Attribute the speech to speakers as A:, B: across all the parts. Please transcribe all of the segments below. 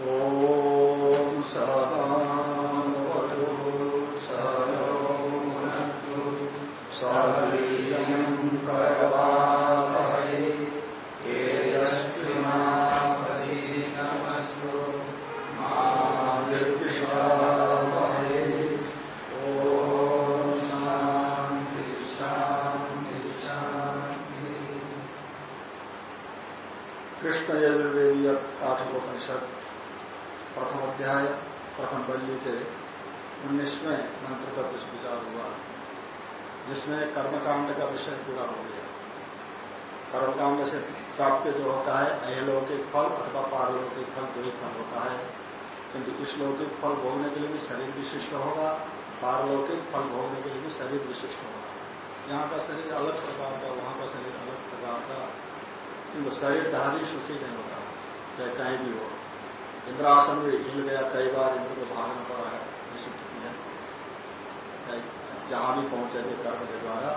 A: ॐ सहनावतु सहनौनतु सावीर्यम् अध्याय प्रथम बल्ली के उन्नीसवें मंत्र का कुछ विचार हुआ। जिसमें कर्मकांड का विषय पूरा हो गया। कर्मकांड से प्राप्त जो होता है अहलौकिक फल अथवा पारलौकिक फल दो फल होता है, किंतु इस लौकिक फल भोगने के लिए भी शरीर विशिष्ट होगा, पारलौकिक फल भोगने के लिए भी शरीर विशिष्ट होगा। यहाँ का शरीर अलग प्रकार का, वहाँ का शरीर अलग प्रकार का, किंतु शरीरधारी सुखी नहीं होता, चाहे कहीं भी हो। इंद्रासन में हिल गया कई बार इंद्र को भागना पड़ा है है जहाँ भी पहुँचे थे कर्म के द्वारा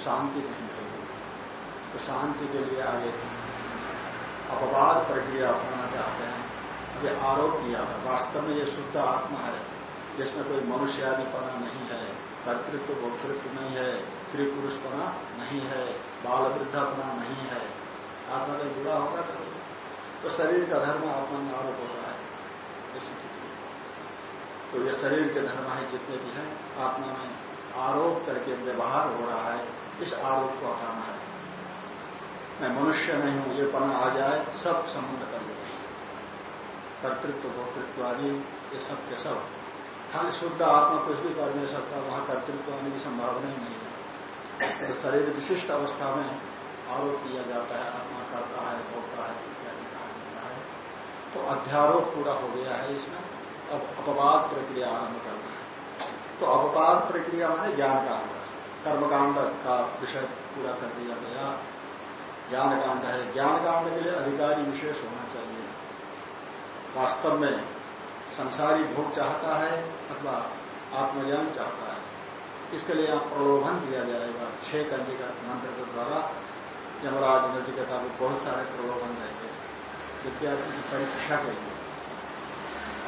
A: शांति नहीं मिलेगी तो शांति के लिए आगे अपवाद प्रक्रिया अपनाना चाहते हैं अभी आरोप किया है वास्तव में ये शुद्ध आत्मा है जिसमें कोई मनुष्य आदि पना नहीं है कर्तृत्व भोक्तृत्व नहीं है स्त्री पुरुष पना नहीं है बाल वृद्धापना नहीं है आत्मा का जुड़ा होगा तो, शरीर का धर्म आत्मा में आरोप हो रहा है तो ये शरीर के धर्म है, जितने भी हैं, आत्मा में आरोप करके व्यवहार हो रहा है, इस आरोप को हटाना है। मैं मनुष्य नहीं हूँ, ये पना आ जाए, सब संबंध कर देगा कर्तृत्व, भोक्तृत्व आदि, ये सब के सब। खाली शुद्ध आत्मा कुछ भी कर नहीं सकता, वहाँ कर्तृत्व आने की संभावना ही नहीं है। तो शरीर विशिष्ट अवस्था में आरोप किया जाता है, आत्मा करता है, भोगता है इत्यादि कहा जाता है तो अध्यारोप पूरा हो गया है इसमें, अब अपवाद प्रक्रिया आरंभ करना है। तो अपवाद प्रक्रिया माने ज्ञान कांड कर्मकांड का विषय पूरा कर दिया गया। ज्ञान कांड है। ज्ञान कांड के लिए अधिकारी विशेष होना चाहिए। वास्तव में संसारी भोग चाहता है अथवा आत्मज्ञान चाहता है। इसके लिए यहाँ प्रलोभन दिया जाएगा। छह कंडी का मंत्र के द्वारा यमराज नचिकता में बहुत सारे प्रलोभन रहेंगे विद्यार्थी की परीक्षा के लिए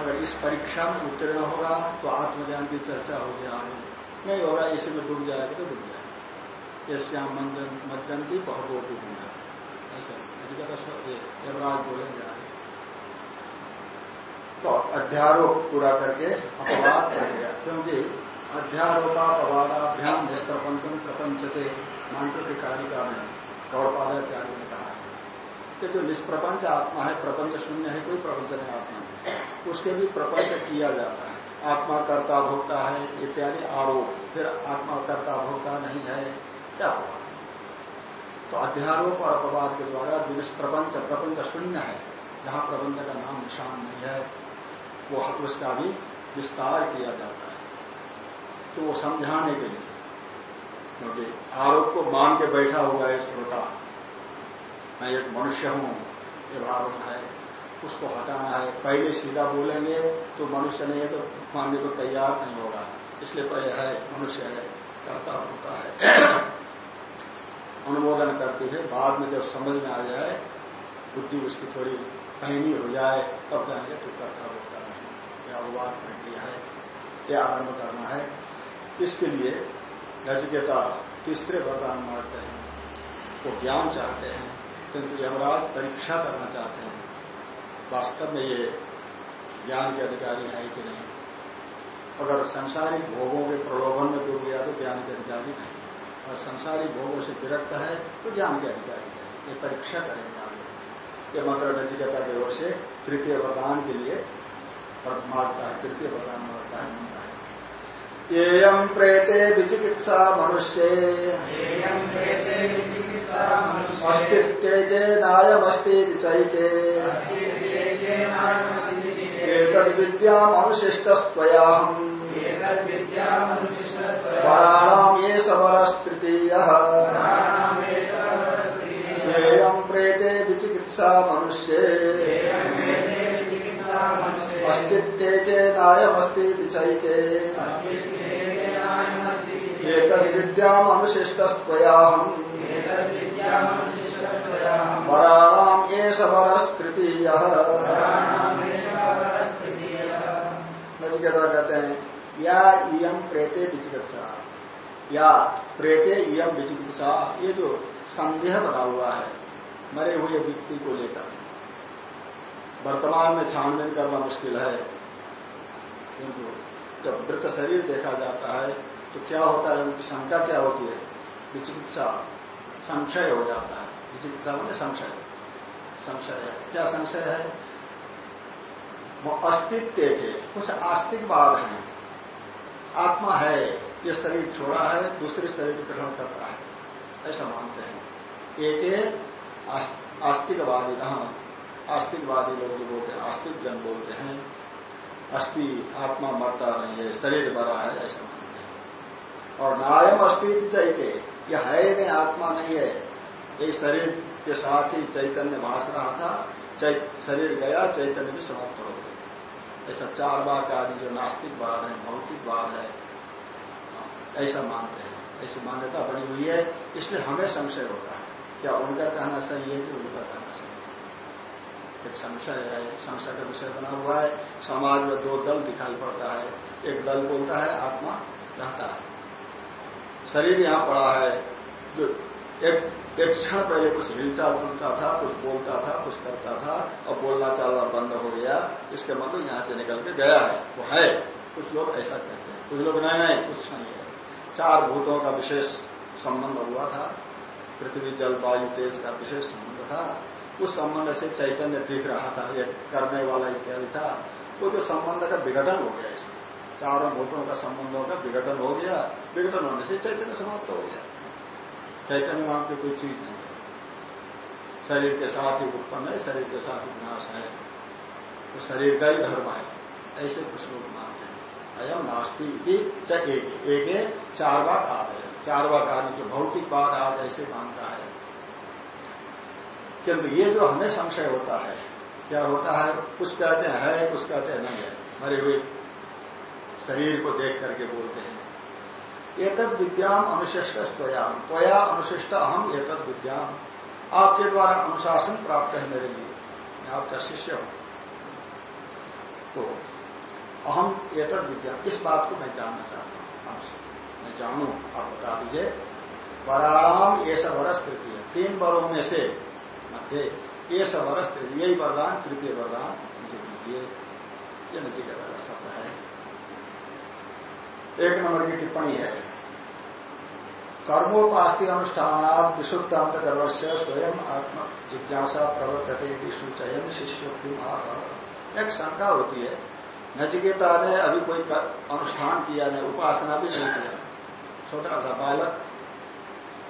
A: अगर इस परीक्षा में उत्तीर्ण होगा तो आत्मज्ञान की चर्चा होगी आगे नहीं होगा, इसी में डूब जाएगा तो डूब जाएगा। ये श्याम मज्जन की बहुत भी डूबा ऐसा नचिकता यमराज बोलेंगे आगे तो अध्यारोप पूरा करके अपवाद कर गया। क्योंकि अध्यारोपापवादाभ्याम है प्रपंचम प्रपंच के मंत्र की कारिका में गौरपादाचार्य कि जो निष्प्रपंच आत्मा है, प्रपंच शून्य है, कोई प्रपंच नहीं आत्मा है। उसके भी प्रपंच किया जाता है। आत्मा कर्ता भोगता है, इत्यादि आरोप। फिर आत्मा कर्ता भोगता नहीं है, क्या होगा? तो अध्यारोप और अपवाद के द्वारा जो निष्प्रपंच, प्रपंच शून्य है, जहाँ प्रबंध का नाम निशान नहीं है, वो उसका भी विस्तार किया जाता है। तो वो समझाने के लिए, क्योंकि आरोप को मान के बैठा हुआ है श्रोता। मैं एक मनुष्य हूँ, ये भावना है, उसको हटाना है। पहले सीधा बोलेंगे तो मनुष्य नहीं है तो मानने को तैयार नहीं होगा। इसलिए पहले है, मनुष्य है, करता होता है। अनुमोदन करते हुए बाद में जब समझ में आ जाए, बुद्धि उसकी थोड़ी पहनी हो जाए, तब जाएँगे तो करता होता नहीं यह अनुवाद प्रक्रिया है, यह आरंभ करना है। इसके लिए नचिकेता तीसरे वरदान मारते हैं, वो ज्ञान चाहते हैं। किंतु यमराज परीक्षा करना चाहते हैं। वास्तव में ये ज्ञान के अधिकारी है कि नहीं? अगर संसारिक भोगों के प्रलोभन में डूब गया तो ज्ञान के अधिकारी नहीं। और संसारिक भोगों से विरक्त है तो ज्ञान के अधिकारी है। ये परीक्षा करेंगे आगे। ये मंत्र नचिकेता की ओर से तृतीय वरदान के लिए मारता है, तृतीय वरदान मारता है एयम प्रेते विचिकित्सा मनुष्य। अस्तित्व नायमस्ती चैके एतद्विद्यामनुशिष्टस्त्वयाहम् वराणाम् ये समरस्तृतीयः एयम् प्रेते विचिकित्सा मनुष्ये। अस्तित्वस्ति विचैके एतद्विद्यामनुशिष्टस्त्वयाहम् एष कहते हैं या प्रेते विचिकित्सा या प्रेते विचिकित्सा ये जो संदेह बना हुआ है मरे हुए व्यक्ति को लेकर वर्तमान में छानबीन करना मुश्किल है। किंतु जब मृत शरीर देखा जाता है तो क्या होता है? उनकी शंका क्या होती है? विचिकित्सा संशय हो जाता है। विचिकित्सा में संशय। संशय है। क्या संशय है? वो अस्तित्व के, कुछ आस्तिकवाद हैं। आत्मा है, ये शरीर छोड़ा है, दूसरे शरीर ग्रहण करता है। ऐसा मानते हैं। एक आस्तिकवादी। आस्तिकवादी लोग जो बोलते हैं आस्तिक जन बोलते हैं। अस्थि आत्मा मरता नहीं है, शरीर मरा है, ऐसा मानते हैं। और नायम अस्तित्व चाहिए यह है नहीं, आत्मा नहीं है। ये शरीर के साथ ही चैतन्य भाष रहा था शरीर गया, चैतन्य भी समाप्त हो गया। ऐसा चार बार का आदि जो नास्तिकवाद है, भौतिकवाद है, ऐसा मानते हैं। ऐसी मान्यता बनी हुई है, इसलिए हमें संशय होता है। क्या उनका कहना सही है कि उनका कहना सही एक संशय है, संशय का विषय बना हुआ है। समाज में दो दल दिखाई पड़ता है। एक दल बोलता है, आत्मा रहता है। शरीर यहाँ पड़ा है। जो एक एक क्षण पहले कुछ हिलता डुलता था, कुछ बोलता था, कुछ करता था और बोलना चालना बंद हो गया। इसके मतलब यहाँ से निकल के गया है। वो है। कुछ लोग ऐसा कहते हैं। कुछ लोग नहीं नहीं, कुछ नहीं है। चार भूतों का विशेष संबंध हुआ था। पृथ्वी, जल, वायु, तेज का विशेष संबंध था। उस संबंध से चैतन्य दिख रहा था एक करने वाला इत्यादि था वो जो संबंध का विघटन हो गया इसमें, चारों भूतों का संबंधों का विघटन हो गया, विघटन होने से चैतन्य समाप्त हो गया। चैतन्य नाम की कोई चीज़ नहीं शरीर के साथ ही उत्पन्न है, शरीर के साथ ही विनाश है। तो शरीर का ही धर्म है, ऐसे कुछ लोग मानते हैं। अयम नास्ती एक एक चार बार आप है चार बार आदि जो भौतिक बात आज ऐसे मानता है। किंतु ये जो हमें संशय होता है, क्या होता है, कुछ कहते हैं, है, कुछ कहते हैं, नहीं है। मरे हुए शरीर को देख करके बोलते हैं। एतद विद्याम अनुशिष्ट त्वया त्वया अनुशिष्ट अहम एतद विद्याम। आपके द्वारा अनुशासन प्राप्त है मेरे लिए। मैं आपका शिष्य हूँ। तो अहम एतद विद्या इस बात को मैं जानना चाहता हूँ आपसे। मैं जानू, आप बता दीजिए। वराम ये सब वरस तृतीय तीन बरों में से मध्य ये सब तृतीय यही वरदान, तृतीय वरदान मुझे दीजिए। ये नदी का शब्द है। एक नंबर की टिप्पणी है। कर्मोपास्ति अनुष्ठान विशुद्ध अंतगर्भ से स्वयं आत्म जिज्ञासा प्रवर्तते सूचयन शिष्योक्ति एक शंका होती है। नचिकेता ने अभी कोई अनुष्ठान किया नहीं, उपासना भी नहीं किया। छोटा सा बालक,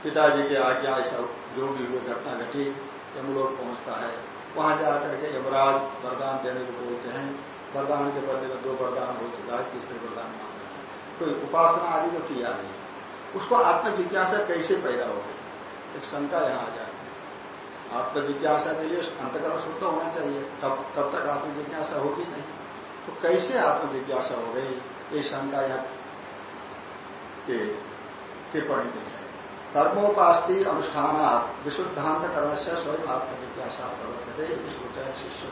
A: पिताजी के आज्ञा, ऐसा जो भी हुई घटना घटी। यमलोक पहुँचता है। वहाँ जाकर के यमराज वरदान देने को बोलते हैं। वरदान के बदले में दो वरदान हो चुका है, तीसरे वरदान मांग कोई उपासना आदि तो किया नहीं। उसको आत्मजिज्ञासा कैसे पैदा हो गई एक शंका यहाँ आ जाती है। आत्मजिज्ञासा के लिए अंतकरण शुद्ध होना चाहिए। तब तब तक आत्मजिज्ञासा होगी नहीं। तो कैसे आत्मजिज्ञासा हो गई? ये शंका यहाँ टिप्पणी में है। कर्मोपास्ति अनुष्ठान विशुद्धांत कर्म से स्वयं आत्मजिज्ञासा प्रवर्तते शिष्य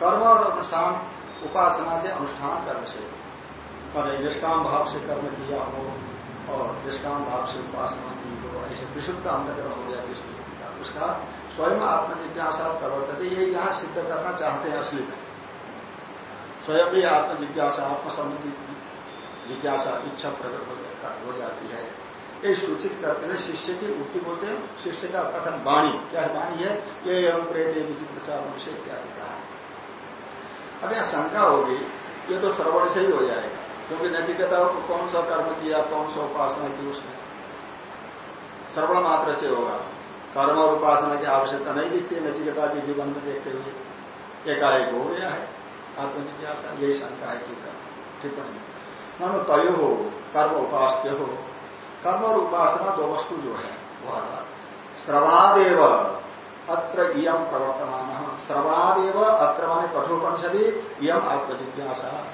A: कर्म और अनुष्ठान उपासना के अनुष्ठान कर्म से और निष्काम भाव से कर्म किया हो और निष्काम भाव से उपासना की हो, ऐसे विशुद्ध अंतकरण हो गया जिस का उसका स्वयं आत्मजिज्ञासा प्रवर्तते, ये यहाँ सिद्ध करना चाहते हैं असली में। स्वयं भी आत्मजिज्ञासा, आत्मसम्मति जिज्ञासा, इच्छा प्रकट हो जाती है। ये सूचित करते हैं, शिष्य की उक्ति बोलते हैं। शिष्य का कथन वाणी क्या वाणी है ये एवं प्रेत विचित्र सा इत्यादि कहा अब यहाँ शंका होगी, ये तो श्रवण से ही हो जाएगा, क्योंकि नचिकेता को कौन सा कर्म किया, कौन सा उपासना की उसने? श्रवण मात्र से होगा। कर्म और उपासना की आवश्यकता नहीं दिखती है नचिकेता के जीवन में देखते हुए। एकाएक हो गया है, आत्मजिज्ञासा, यही शंका है है टिप्पणी। मानो तय हो, कर्म उपास्य हो कर्म और उपासना दो वस्तु जो है, वह श्रवणादेव अत्र इम प्रवर्तमान। श्रवणादेव अत्र माने कठोपनिषदि इम आत्मजिज्ञासा।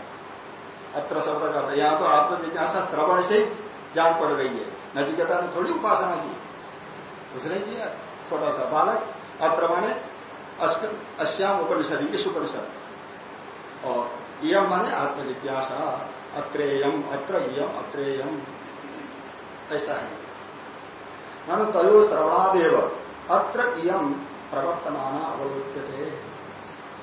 A: अत्र शब्द का यहाँ तो आत्मजिज्ञासा श्रवण से जान पड़ रही है। नचिकेता ने थोड़ी उपासना की। उसने किया छोटा सा बालक। अत्र माने अश्याम उपनिषद, इस उपनिषद। और यम माने आत्मजिज्ञासा। अत्रेयम, अत्र इयम, अत्रेयम। ऐसा है। मान तयो श्रवणादेव अत्र इम प्रवर्तमाना अवलोक्य थे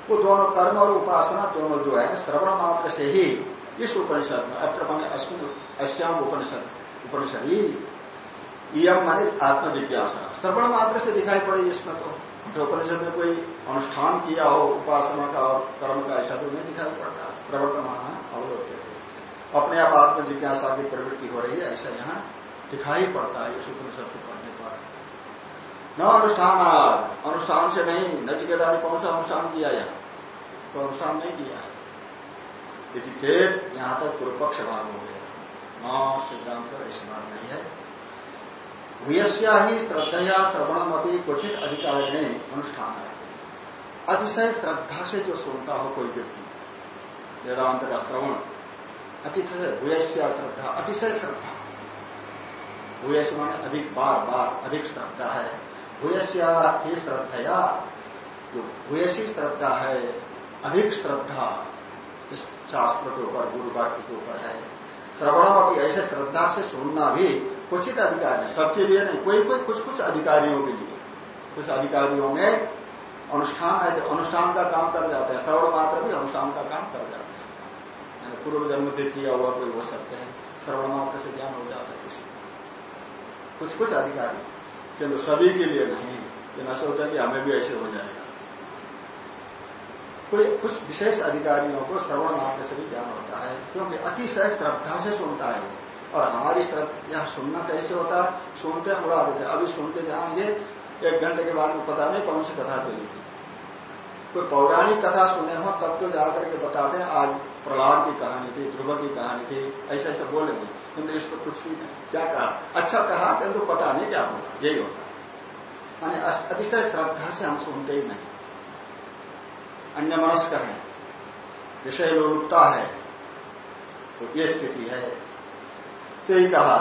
A: वो दोनों कर्म और उपासना दोनों जो है, श्रवण मात्र से ही इस उपनिषद में, अत्र माने अश्विन अश्याम उपनिषद उपनिषद ही इम माने आत्मजिज्ञासा। श्रवण मात्र से दिखाई पड़े इसमें तो। जो उपनिषद में कोई अनुष्ठान किया हो, उपासना का और कर्म का, ऐसा तो नहीं दिखाई पड़ता। प्रवर्तमान अवलोक्य अपने आप आत्मजिज्ञासा की प्रवृत्ति हो रही है, ऐसा यहाँ दिखाई पड़ता है इस उपनिषद को पढ़ने पर। न अनुष्ठान आज, अनुष्ठान से नहीं नचिकेता ने कौन सा अनुष्ठान किया यहाँ तो अनुष्ठान नहीं किया है। यदि चेत यहाँ तक पूर्व पक्ष भाग हो गया, न सिद्धांत ऐसी बात नहीं है। भूयस्या ही श्रद्धया श्रवणम अभी क्वचित अधिकार ने अनुष्ठान है। अतिशय श्रद्धा से जो सुनता हो कोई व्यक्ति, वेदांत का श्रवण अतिशय भूयस्या श्रद्धा, अतिशय श्रद्धा। भूयस माने अधिक बार बार अधिक श्रद्धा है। भूयस्या श्रद्धया, जो भूयसी श्रद्धा है, अधिक श्रद्धा इस शास्त्र के ऊपर गुरु वाक्य के ऊपर है। श्रवण अभी ऐसे श्रद्धा से सुनना भी कुछ अधिकार है। सबके लिए नहीं, कोई कोई कुछ कुछ अधिकारियों के लिए। कुछ अधिकारियों में अनुष्ठान अनुष्ठान का काम कर जाते हैं। श्रवण मात्र भी अनुष्ठान का काम कर जाते हैं। पूर्व जन्म से किया हुआ कोई हो सकते हैं। श्रवण मात्र से ज्ञान हो जाता है किसी कुछ कुछ अधिकारी। किंतु सभी के लिए नहीं ये न सोचा कि हमें भी ऐसे हो जाएगा। कोई कुछ विशेष अधिकारियों को श्रवण मात्र से भी ज्ञान होता है क्योंकि अतिशय श्रद्धा से सुनता है। वो और हमारी श्रद्धा यहाँ सुनना कैसे होता है? सुनते उड़ा देते अभी सुनते जाएँगे एक घंटे के बाद में पता नहीं कौन सी कथा चली थी। कोई पौराणिक कथा सुने हो तब तो जाकर के बताते हैं आज प्रहलाद की कहानी थी, ध्रुव की कहानी थी, ऐसे ऐसे बोलेंगे किंतु इसको कुछ भी नहीं। क्या कहा? अच्छा कहा, किंतु पता नहीं क्या होगा यही होता मानी अतिशय श्रद्धा से हम सुनते ही नहीं। अन्य मनस्क है। विषय लोलुपता है। तो ये स्थिति है। तो ही कहा।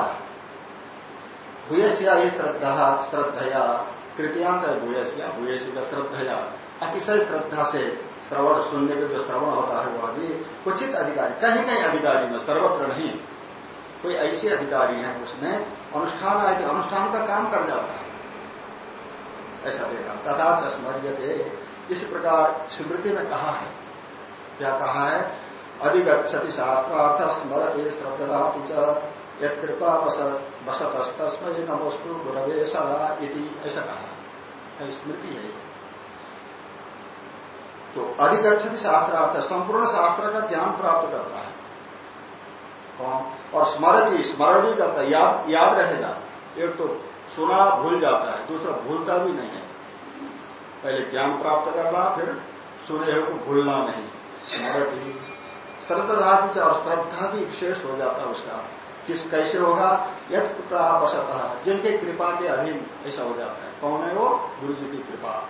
A: भूयसिया ही श्रद्धा, श्रद्धया, तृतीयांत है भूयसिया। भूयसी का श्रद्धया। अतिशय श्रद्धा से श्रवण सुनने के जो श्रवण होता है वह भी कुचित अधिकारी, कहीं कहीं अधिकारी में, सर्वत्र नहीं। कोई ऐसे अधिकारी हैं उसमें अनुष्ठान आए थे अनुष्ठान का काम कर जाता है। ऐसा देखा। तथा चस्मर्य इस प्रकार स्मृति में कहा है। क्या कहा है? अधिगछति शास्त्रार्थ स्मरते श्रद्धा कृपा बसत तस्मय नमोस्तु गुरवे सदा इति। ऐसा कहा स्मृति है। तो अधिगछति शास्त्रार्थ संपूर्ण शास्त्र का ज्ञान प्राप्त करता है। और स्मरती स्मरण भी करता है। याद याद रहेगा। एक तो सुना भूल जाता है, दूसरा भूलता भी नहीं है। पहले ज्ञान प्राप्त करना, फिर सुने को भूलना नहीं। स्मृति श्रद्धा भी और श्रद्धा भी विशेष हो जाता है उसका। किस, कैसे होगा? यद कृपा जिनके कृपा के अधीन ऐसा हो जाता है। कौन है वो? गुरु जी की कृपा।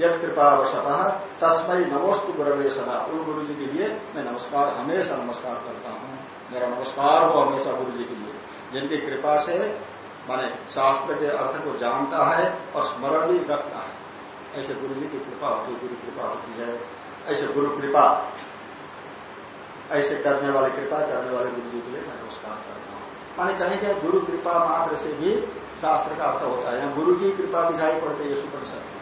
A: यद कृपा वशता तस्मय नमोस्तु गुरवे सदा। उन गुरु जी के लिए मैं नमस्कार, हमेशा नमस्कार करता हूँ। मेरा नमस्कार हो हमेशा गुरु जी के लिए। जिनकी कृपा से माने शास्त्र के अर्थ को जानता है और स्मरण भी रखता है। ऐसे गुरु जी की कृपा होती है, गुरु कृपा होती है। ऐसे गुरु कृपा, ऐसे करने वाले कृपा करने वाले गुरु जी के लिए मैं नमस्कार करता हूँ। माने कहीं क्या गुरु कृपा मात्र से भी शास्त्र का अर्थ होता है। गुरु की कृपा दिखाई पड़ती है सुपरिषद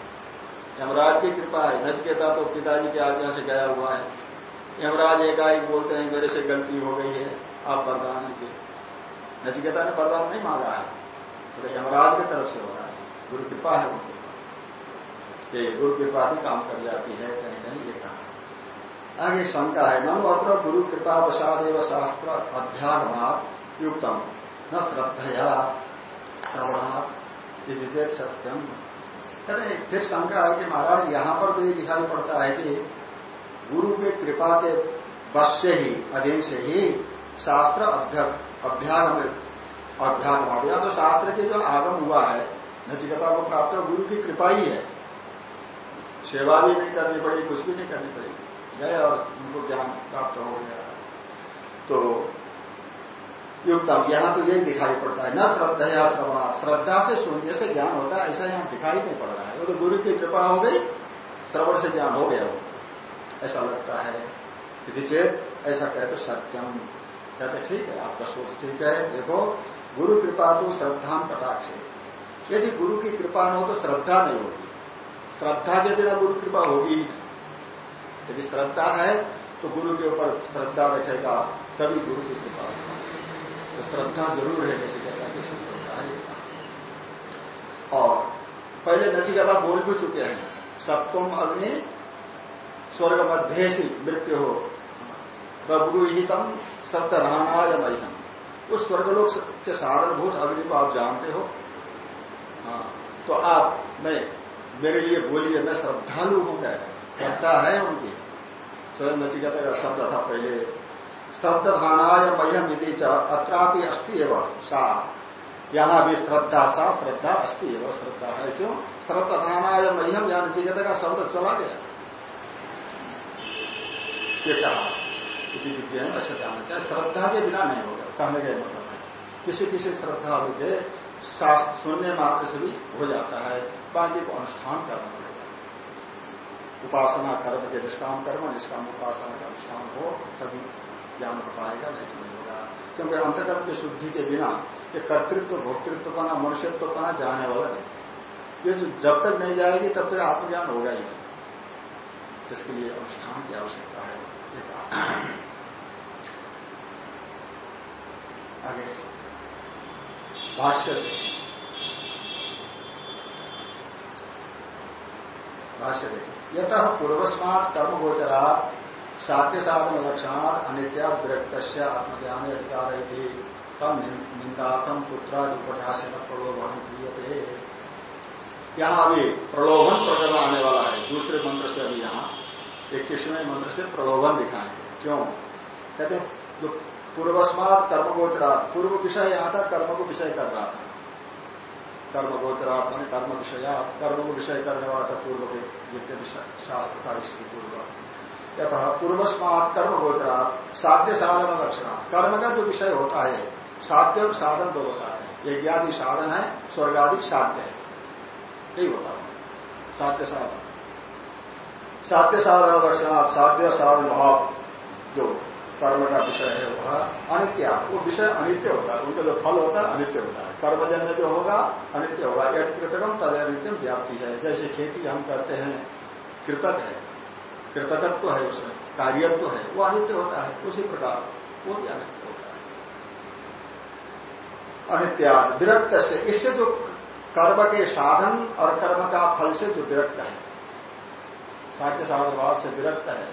A: यमराज की कृपा है। नचकेता तो पिताजी की आज्ञा से गया हुआ है। यमराज एक आई बोलते हैं, मेरे से गलती हो गई है, आप वरदान के नचिकेता ने वरदान नहीं मांगा है तो यमराज की तरफ़ से हो रहा है। गुरु कृपा है उनके ये गुरु कृपा भी काम कर जाती है, कहीं कहीं ये कहा आगे शंका है, नम अत्र गुरु कृपा वसादेव शास्त्र अध्यात्मात युक्तम। न श्रद्धया श्रवणात् सत्यम। कहते फिर शंका है कि महाराज, यहाँ पर तो ये दिखाई पड़ता है कि गुरु के कृपा के बस से ही, अधीन से ही शास्त्र अभ्यागम अभ्यागम या तो शास्त्र के जो आगम हुआ है नचिकता को प्राप्त गुरु की कृपा ही है। सेवा भी नहीं करनी पड़ी, कुछ भी नहीं करनी पड़ेगी गए और उनको ज्ञान प्राप्त हो गया। तो युक्तम यहाँ तो यही दिखाई पड़ता है। न श्रद्धा या श्रवणा श्रद्धा से सुनने से ज्ञान होता है, ऐसा यहाँ दिखाई नहीं पड़ रहा है। वो तो गुरु की कृपा हो गई, श्रवण से ज्ञान हो गया वो। ऐसा लगता है। यदि चेत ऐसा कहे तो सत्यम। कहते ठीक है, आपका सोच ठीक है। देखो, गुरु कृपा तो श्रद्धा कटाक्ष। यदि गुरु की कृपा न हो तो श्रद्धा नहीं होगी। श्रद्धा के बिना गुरु कृपा होगी यदि श्रद्धा है तो गुरु के ऊपर श्रद्धा रखेगा, तभी गुरु की कृपा होगा। तो श्रद्धा ज़रूर है, नचिकेता की है। और पहले नचिकेता बोल भी चुके हैं, सप्तम अग्नि स्वर्ग मध्य मृत्यु हो। प्रभुहितम सत्यनारायण महिम उस स्वर्गलोक के साधनभूत अग्नि को आप जानते हो। हाँ तो आप, मैं, मेरे लिए बोलिए, मैं श्रद्धालु हूँ क्या श्रद्धा है उनकी। स्वयं नचिकता का शब्द था पहले। श्रद्धानाय मह्यम यदि अत्रापि अस्ति एवं सा। यहाँ भी श्रद्धा सा, श्रद्धा अस्ति एवं, श्रद्धा है क्यों? श्रद्धानाय मह्यम यहाँ नचिकता का शब्द चला गया। ये कहा चाहे श्रद्धा के बिना नहीं होगा? कहने का मतलब है। किसी किसी श्रद्धा के शास्त्र सुनने मात्र से भी हो जाता है। बाकी को अनुष्ठान करना पड़ेगा। उपासना कर्म के निष्काम कर्म, निष्काम उपासना का अनुष्ठान हो, तभी ज्ञान हो पाएगा, नहीं तो होगा। क्योंकि अंतकर्म की शुद्धि के बिना ये कर्तृत्व, भोक्तृत्व बना मनुष्यत्व बना जाने वाला नहीं। ये जो जब तक नहीं जाएगी, तब तक आत्मज्ञान होगा ही नहीं। इसके लिए अनुष्ठान की आवश्यकता है। आगे। भाष्य। भाष्य यत पूर्वस्मात कर्म गोचरा साध्य साधन लक्षणात् अनित्या विरक्त आत्मज्ञान अधिकार है तम निंदातम पुत्रादि न प्रलोभन क्रियते। यहाँ अभी प्रलोभन प्रकरण आने वाला है। दूसरे मंत्र से अभी यहाँ इक्कीसवें मंत्र से प्रलोभन दिखाएँगे क्यों? कहते जो पूर्वस्मात कर्म गोचरात पूर्व विषय यहाँ था कर्म को विषय कर रहा था। कर्म गोचरात मान कर्म विषया कर्म को विषय करने वाला था पूर्व के जितने शास्त्र था, इसके पूर्व। यथा पूर्वस्मात कर्म गोचरा साध्य साधन लक्षण कर्म का जो विषय होता है, साध्य और साधन दो होता है। यज्ञादि साधन है, स्वर्गादि साध्य है। यही होता है। साध्य साधन साध्य साधन लक्षणात् साध्य साधन भाव जो कर्म का विषय है, वह अनित्य। वो विषय अनित्य होता है। उनका जो फल होता है, अनित्य होता है। कर्मजन्य जो होगा, अनित्य होगा। यह कृतकम तद अनित्यम व्याप्ति है। जैसे खेती हम करते हैं, कृतक है। कृतकत्व तो है उसमें, कार्यत्व तो है, वो अनित्य होता है, उसी प्रकार वो भी अनित्य होता है। अनित्या, विरक्त से, इससे जो कर्म के साधन और कर्म का फल से जो विरक्त है, साध्य साधन भाव से विरक्त है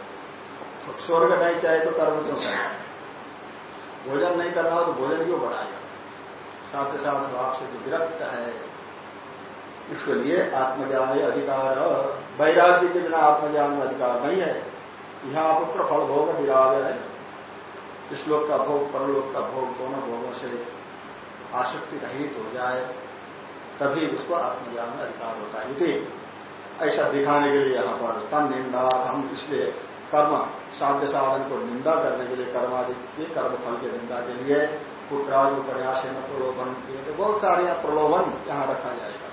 A: स्वर्ग नहीं चाहे तो कर्म क्यों करेगा भोजन नहीं करना हो तो भोजन क्यों बनाएगा साथ साथ भाव से जो विरक्त है इसके लिए आत्मज्ञान अधिकार वैराग्य के बिना आत्मज्ञान में अधिकार नहीं है। यहाँ पुत्र फल भोग विराग है। इस लोक का भोग, परलोक का भोग दोनों भोगों से आसक्ति रहित हो जाए, तभी उसको आत्मज्ञान में अधिकार होता है। यदि ऐसा दिखाने के लिए यहाँ पर तन निंदा हम इसलिए कर्म, साध्य साधन को निंदा करने के लिए कर्मादि के कर्म फल की निंदा के लिए पुत्रादि प्रयास है प्रलोभन किए तो बहुत सारे प्रलोभन यहाँ रखा जाएगा।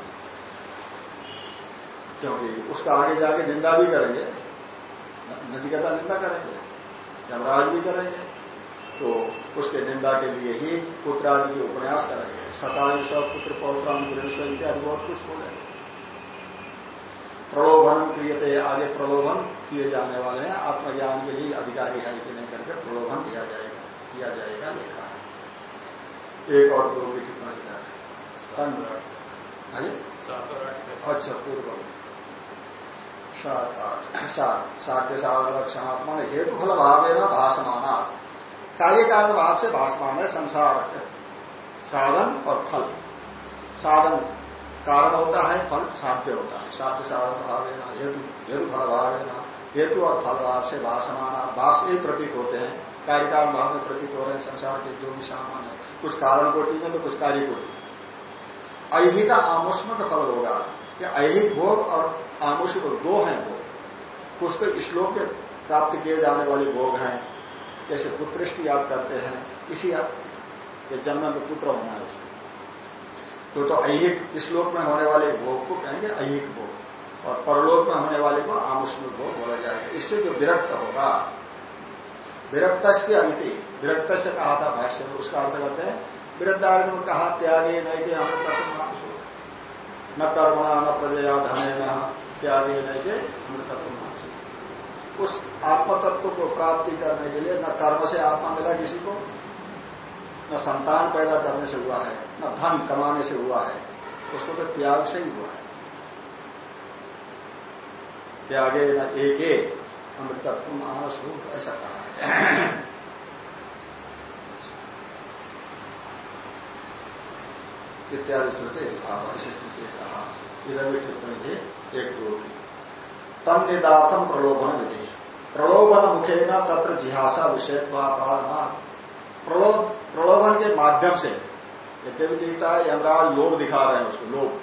A: क्योंकि उसका आगे जाके निंदा भी करेंगे नचिकता निंदा करेंगे यमराज भी करेंगे तो उसके निंदा के लिए ही पुत्रादि के उपन्यास करेंगे। सताई सब पुत्र पौत्राम इत्यादि बहुत कुछ बोलेंगे प्रलोभन क्रियते आगे प्रलोभन किए जाने वाले हैं। आत्मज्ञान के लिए अधिकारी है कि नहीं करके प्रलोभन दिया जाएगा किया जाएगा लिखा है। एक और दो भी कितना अच्छा पूर्व। के सात हेतु फल भाव है ना भाषमाना। कार्य कारण भाव से भाषमान है संसार साधन और फल। साधन कारण होता है, फल साध्य होता है। साध्य साधन भाव लेना, हेतु हेतु फल भाव लेना, हेतु और फल भाव से भाषमाना। भाष एक प्रतीक होते हैं। कार्यकाल भाव में प्रतीक हो रहे हैं संसार के जो भी सामान है। कुछ कारण कोटि में तो कुछ कार्य कोटि ऐहिका आमुष्म का फल होगा। कि ऐहिक भोग और आमुष्म दो हैं भोग कुछ श्लोक में प्राप्त किए जाने वाले भोग हैं। जैसे पुत्रष्टि याद करते हैं। इसी जन्म में पुत्र होना है उसमें तो तो अहिक इस लोक में होने वाले भोग को कहेंगे अहिक भोग। और परलोक में होने वाले को आमुष्मिक भोग बोला जाएगा। इससे जो विरक्त होगा विरक्त से अति विरक्त से कहा था भाष्य में, उसका अर्थ करते हैं वृद्धारण में कहा, त्यागे नहीं के अमृत न कर्मणा, न प्रजया धने न त्यागे के अमृत उस आत्मतत्व को प्राप्ति करने के लिए न कर्म से आत्मा मिला किसी को, न संतान पैदा करने से हुआ है, न धन कमाने से हुआ है, उसको तो त्याग से ही हुआ है। त्यागे न एक अमृतत्व मानस हो, ऐसा कहा है। इत्यादि ऐसी स्थिति कहा इधर भी टिप्पणी थी एक दो तम निदार्थम प्रलोभन विधि प्रलोभन मुखे न तत्र जिहासा विषय प्रलोभन के माध्यम से यद्यपि दिखता है यमराज लोभ दिखा रहे हैं उसको, लोभ।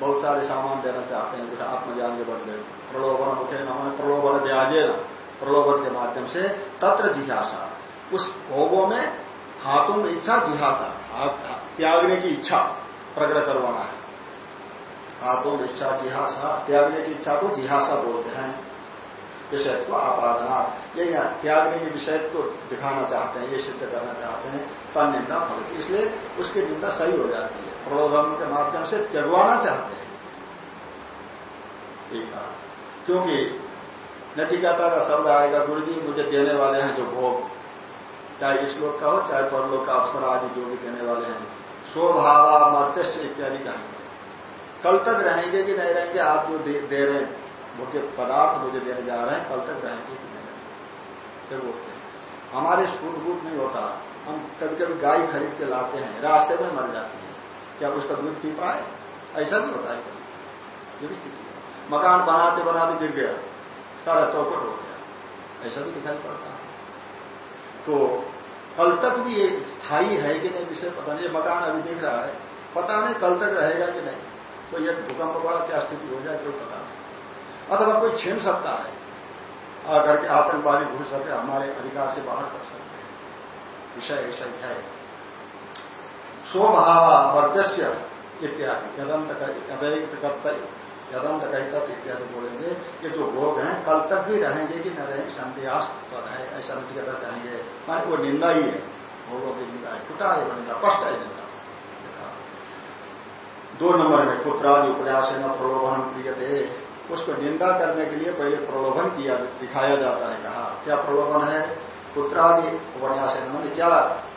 A: बहुत सारे सामान देना चाहते हैं जैसे आत्मज्ञान के बदले। प्रलोभन मुखे न प्रलोभन ब्याजे न प्रलोभन के माध्यम से तत्र जिहासा। उस भोगों में हाथों में इच्छा जिहासा। त्यागने की इच्छा। प्रकट करवाना है। आदो इच्छा जिहासा, त्यागने की इच्छा को जिहासा बोलते हैं। विषय को आपादना। ये त्यागने के विषय को दिखाना चाहते हैं, ये सिद्ध करना चाहते हैं, तन निंदा फल इसलिए उसकी निंदा सही हो जाती है। प्रलोभन के माध्यम से त्यगवाना चाहते हैं। ठीक है क्योंकि नचिकाता का शब्द आएगा गुरु जी मुझे देने वाले हैं जो भोग। चाहे इस लोग का हो, चाहे परलोक का अवसर आदि जो भी देने वाले हैं। स्वभावा मर्त्यस्य इत्यादि कहेंगे कल तक रहेंगे कि नहीं रहेंगे आप जो दे, दे रहे हैं मुझे पदार्थ मुझे देने जा रहे हैं कल तक रहेंगे कि नहीं रहेंगे। फिर बोलते हैं हमारे सूट नहीं होता। हम कभी कभी गाय खरीद के लाते हैं रास्ते में मर जाती है। क्या उसका दूध पी पाए? ऐसा भी होता है ये भी स्थिति है। मकान बनाते बनाते गिर गया। सारा चौपट हो गया। ऐसा भी दिखाई पड़ता है। तो कल तक भी ये स्थायी है कि नहीं, विषय पता नहीं मकान अभी दिख रहा है। पता नहीं कल तक रहेगा कि नहीं। तो ये भूकंप बड़ा क्या स्थिति हो जाए, कोई पता नहीं। अथवा कोई छीन सकता है आकर के आतंकवादी घुस सके, हमारे अधिकार से बाहर कर सकते हैं विषय ऐसा ही है। स्वभाव वर्गस्य इत्यादि, यदंत कर्तव्य। यदंत कहता इत्यादि बोलेंगे कि जो भोग हैं, कल तक भी रहेंगे कि न रहेंगे, संदेहास्पद है, ऐसा नचिकता कहेंगे, माने वो निंदा ही है। भोगों की निंदा है छुटा है निंदा स्पष्ट है निंदा। दो नंबर में, पुत्रादि उपन्यास न प्रलोभन प्रिय थे उसको निंदा करने के लिए पहले प्रलोभन किया, दिखाया जाता है, कहा, क्या प्रलोभन है? पुत्रादि उपन्यास मैंने क्या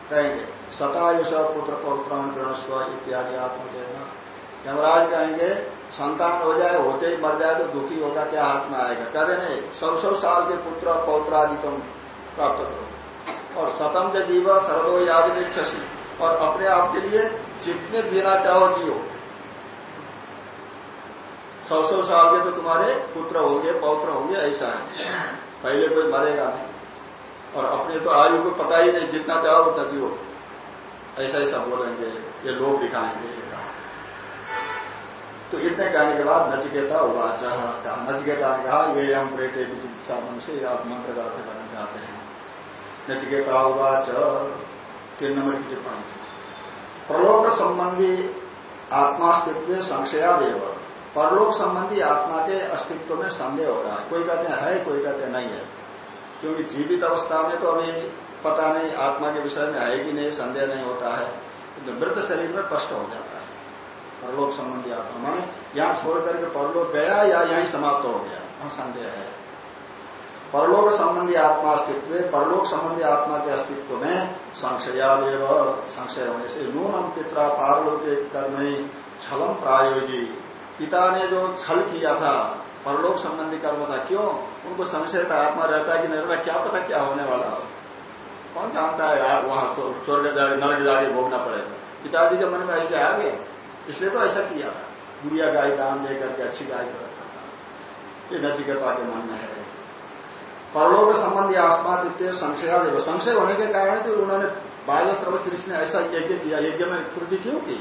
A: कहेंगे सतायुष पुत्र पौत्रान गणस्व इत्यादि आत्मजय यमराज कहेंगे, संतान हो जाए, होते ही मर जाए तो दुखी होगा, क्या हाथ में आएगा? कहते नहीं सौ सौ साल के पुत्र पौत्रादि तुम प्राप्त करो। और सतम के जीव सर्वो शशि और अपने आप के लिए जितने जीना चाहो जियो। सौ सौ साल के तो तुम्हारे पुत्र होंगे, पौत्र होंगे, ऐसा है। पहले कोई मरेगा नहीं। और अपने तो आयु को पता ही नहीं, जितना चाहो उतना जियो। ऐसा ऐसा बोलेंगे, ये लोग दिखाएँगे। तो इतने कहने के बाद नचिकेता उवाच कहा। नचिकेता ने कहा, ये हम प्रेते चिकित्सा मन से आप मंत्र का अर्थ करना चाहते हैं। नचिकेता उवाच, तीन नंबर की टिप्पणी। प्रलोक संबंधी आत्मास्तित्व संशयादेव। परलोक संबंधी आत्मा के अस्तित्व में संदेह हो रहा है। कोई कहते हैं, है, कोई कहते नहीं है। क्योंकि जीवित अवस्था में तो अभी पता नहीं आत्मा के विषय में कि नहीं, संदेह नहीं होता है। मृत शरीर में स्पष्ट हो जाता है। परलोक संबंधी आत्मा माने यहाँ छोड़ करके परलोक गया या यहीं समाप्त हो गया? वहाँ संदेह है। परलोक संबंधी आत्मा अस्तित्व परलोक संबंधी आत्मा के अस्तित्व में संशयादेव, संशय होने से नूनम पिता पारलोक कर्म छलम प्रायोगी पिता ने जो छल किया था, परलोक संबंधी कर्म था, क्यों? उनको संशय था आत्मा रहता है कि नहीं क्या पता क्या होने वाला हो? कौन जानता है यार, वहाँ स्वर्ग जाके नर्क जाके भोगना पड़ेगा। पिताजी के मन में ऐसे आ गए? इसलिए तो ऐसा किया था। गुड़िया गाय दान दे करके अच्छी गाय को रखा था। ये नचिकेता के मन में है परलोक संबंधी आसमात इतने संशया संशय होने के कारण तो उन्होंने बाल सर्वश्री ने ऐसा यज्ञ किया। यज्ञ में कृति क्यों की?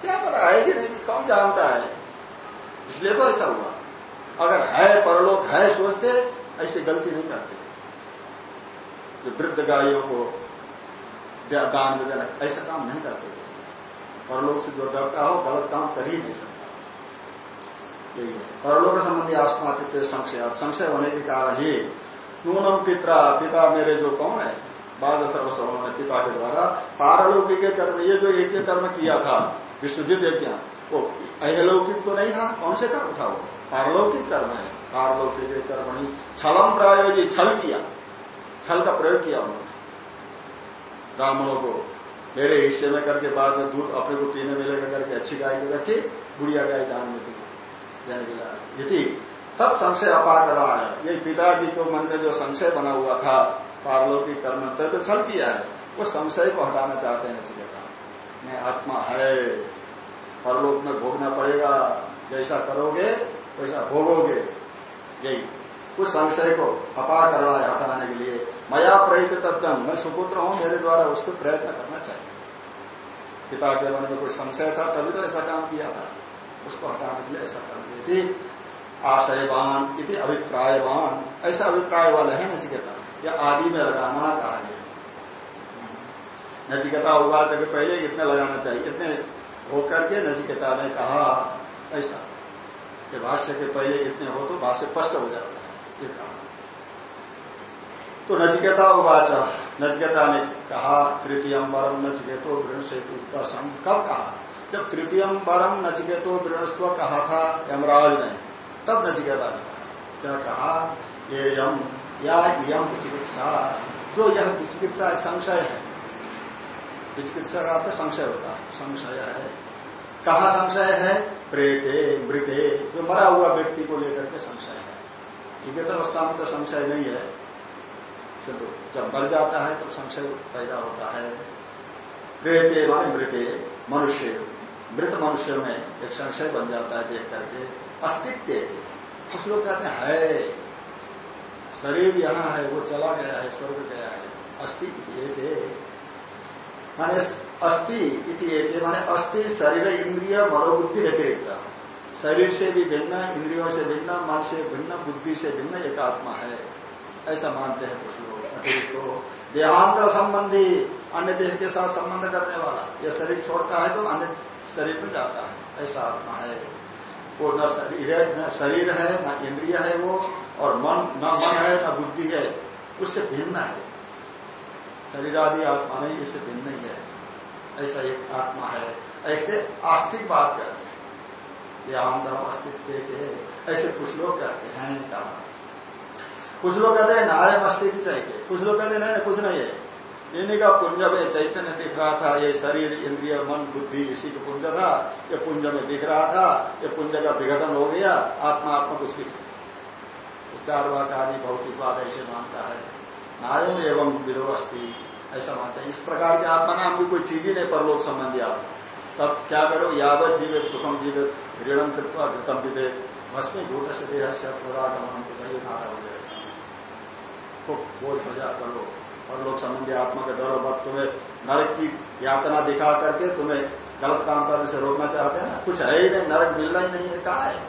A: क्या पता है कि नहीं? कौन जानता है? इसलिए तो ऐसा हुआ। अगर है परलोक, है सोचते, ऐसी गलती नहीं करते। जो वृद्ध गायों को दान देना ऐसा काम नहीं करते। परलोक से जो डरता हो, गलत काम कर ही नहीं सकता। यही है। परलोक संबंधी आस्मातित्व संशय संशय होने के कारण ही नूनम पिता पिता मेरे जो कौन है? बाद सर्वसवर्ण पिता के द्वारा पारलौकिक कर्म, ये जो यज्ञ कर्म किया था विश्वजित यज्ञ वो अहलौकिक तो नहीं था, कौन से कर्म था वो? पारलौकिक कर्म है। पारलौकिक कर्म नहीं छलम प्रायोगी छल किया, छल का प्रयोग किया उन्होंने। ब्राह्मणों को मेरे हिस्से में करके बाद में दूध अपने को पीने मिलेगा करके अच्छी गाय को रखी, गुड़िया गाय दान में दी जाने के लिए। तब संशय अपार कर रहा है। ये पिताजी को मन में जो संशय बना हुआ था, पारलौकिक कर्म तो छल किया है। वो संशय को हटाना चाहते हैं चिकेता मैं आत्मा है। परलोक में भोगना पड़ेगा। जैसा करोगे, वैसा भोगोगे। यही। उस संशय को अपार करना है हटाने के लिए मया प्रयत्न तत्व मैं सुपुत्र हूँ, मेरे द्वारा उसको प्रयत्न करना चाहिए। पिता के मन में कोई संशय था, तभी तो ऐसा काम किया था। उसको हटाने के लिए ऐसा कर दिए थी आशयवान, इति अभिप्रायवान। ऐसा अभिप्राय वाला है नचिकेता। यह आदि में लगाना कहा गया नचिकेता हुआ के पहले इतने लगाना चाहिए। इतने होकर के नचिकेता ने कहा, ऐसा। कि भाष्य के पहले इतने हो तो भाष्य स्पष्ट हो जाता ये कहा तो नचिकेता उवाच नचिकेता ने कहा तृतीयम वरम नचिकेतो वृणसेतु कब कहा? जब तृतीयम वरम नचिकेतो वृणस्व कहा था, यमराज ने, तब नचिकेता ने क्या कहा? ये यम, या यम चिकित्सा, जो यह चिकित्सा संशय है। चिकित्सा का अर्थ संशय होता है, संशय है। कहा संशय है? प्रेते, मृते, जो मरा हुआ व्यक्ति को लेकर के संशय है अवस्था में तो संशय नहीं है। किंतु जब मर जाता है तो संशय पैदा होता है। प्रेते माने मृते, मनुष्य। मृत मनुष्य में एक संशय बन जाता है देख करके। अस्तित्व कुछ लोग कहते हैं, है। शरीर यहाँ है, वो चला गया है, स्वर्ग गया है। अस्तित्व माने अस्थि माने अस्थि शरीर, इंद्रिय, मनोबुद्धि व्यतिरिक्त। शरीर से भी भिन्न, इंद्रियों से भिन्न, मन से भिन्न, बुद्धि से भिन्न एक आत्मा है। ऐसा मानते हैं कुछ लोग। अतिरिक्त तो देहांतर संबंधी अन्य देह के साथ संबंध करने वाला, यह शरीर छोड़ता है तो अन्य शरीर में जाता है। ऐसा आत्मा है। वो न शरीर है, न शरीर है, न इंद्रिय है वो, और मन, न मन है, न बुद्धि है, उससे भिन्न है। शरीर आदि आत्मा नहीं, इससे भिन्न ही है। ऐसा एक आत्मा है। ऐसे आस्तिक बात करते हैं देहांतर अस्तित्व के ऐसे कुछ लोग कहते हैं कहा कुछ लोग कहते हैं, नारायण अस्तित्व चाहिए। कुछ लोग कहते हैं, नहीं कुछ नहीं है। इन्हीं का पुंज में चैतन्य दिख रहा था, ये शरीर, इंद्रिय, मन, बुद्धि, इसी का पुंज था। ये पुंज में दिख रहा था, ये पुंज का विघटन हो गया, आत्मा आत्मा कुछ भी चारवाक आदि भौतिकवाद ऐसे मानता है। नायम एवं विरोवस्थी ऐसा मानते हैं। इस प्रकार के आत्मा नाम भी कोई चीज़ ही नहीं, परलोक संबंधी आप तब क्या करो? यावत जीवित सुखम जीवित ऋणम कृत्वा घृतम विवेक भस्मी भूत से देह से पुरागमन को नारा हो जाए। को बोझ बजा कर लो और लोग संबंधी आत्मा के डर वक्त तुम्हें। नरक की यातना दिखा करके तुम्हें गलत काम करने से रोकना चाहते हैं ना? कुछ है ही नहीं, नरक मिलना ही नहीं है। कहा है?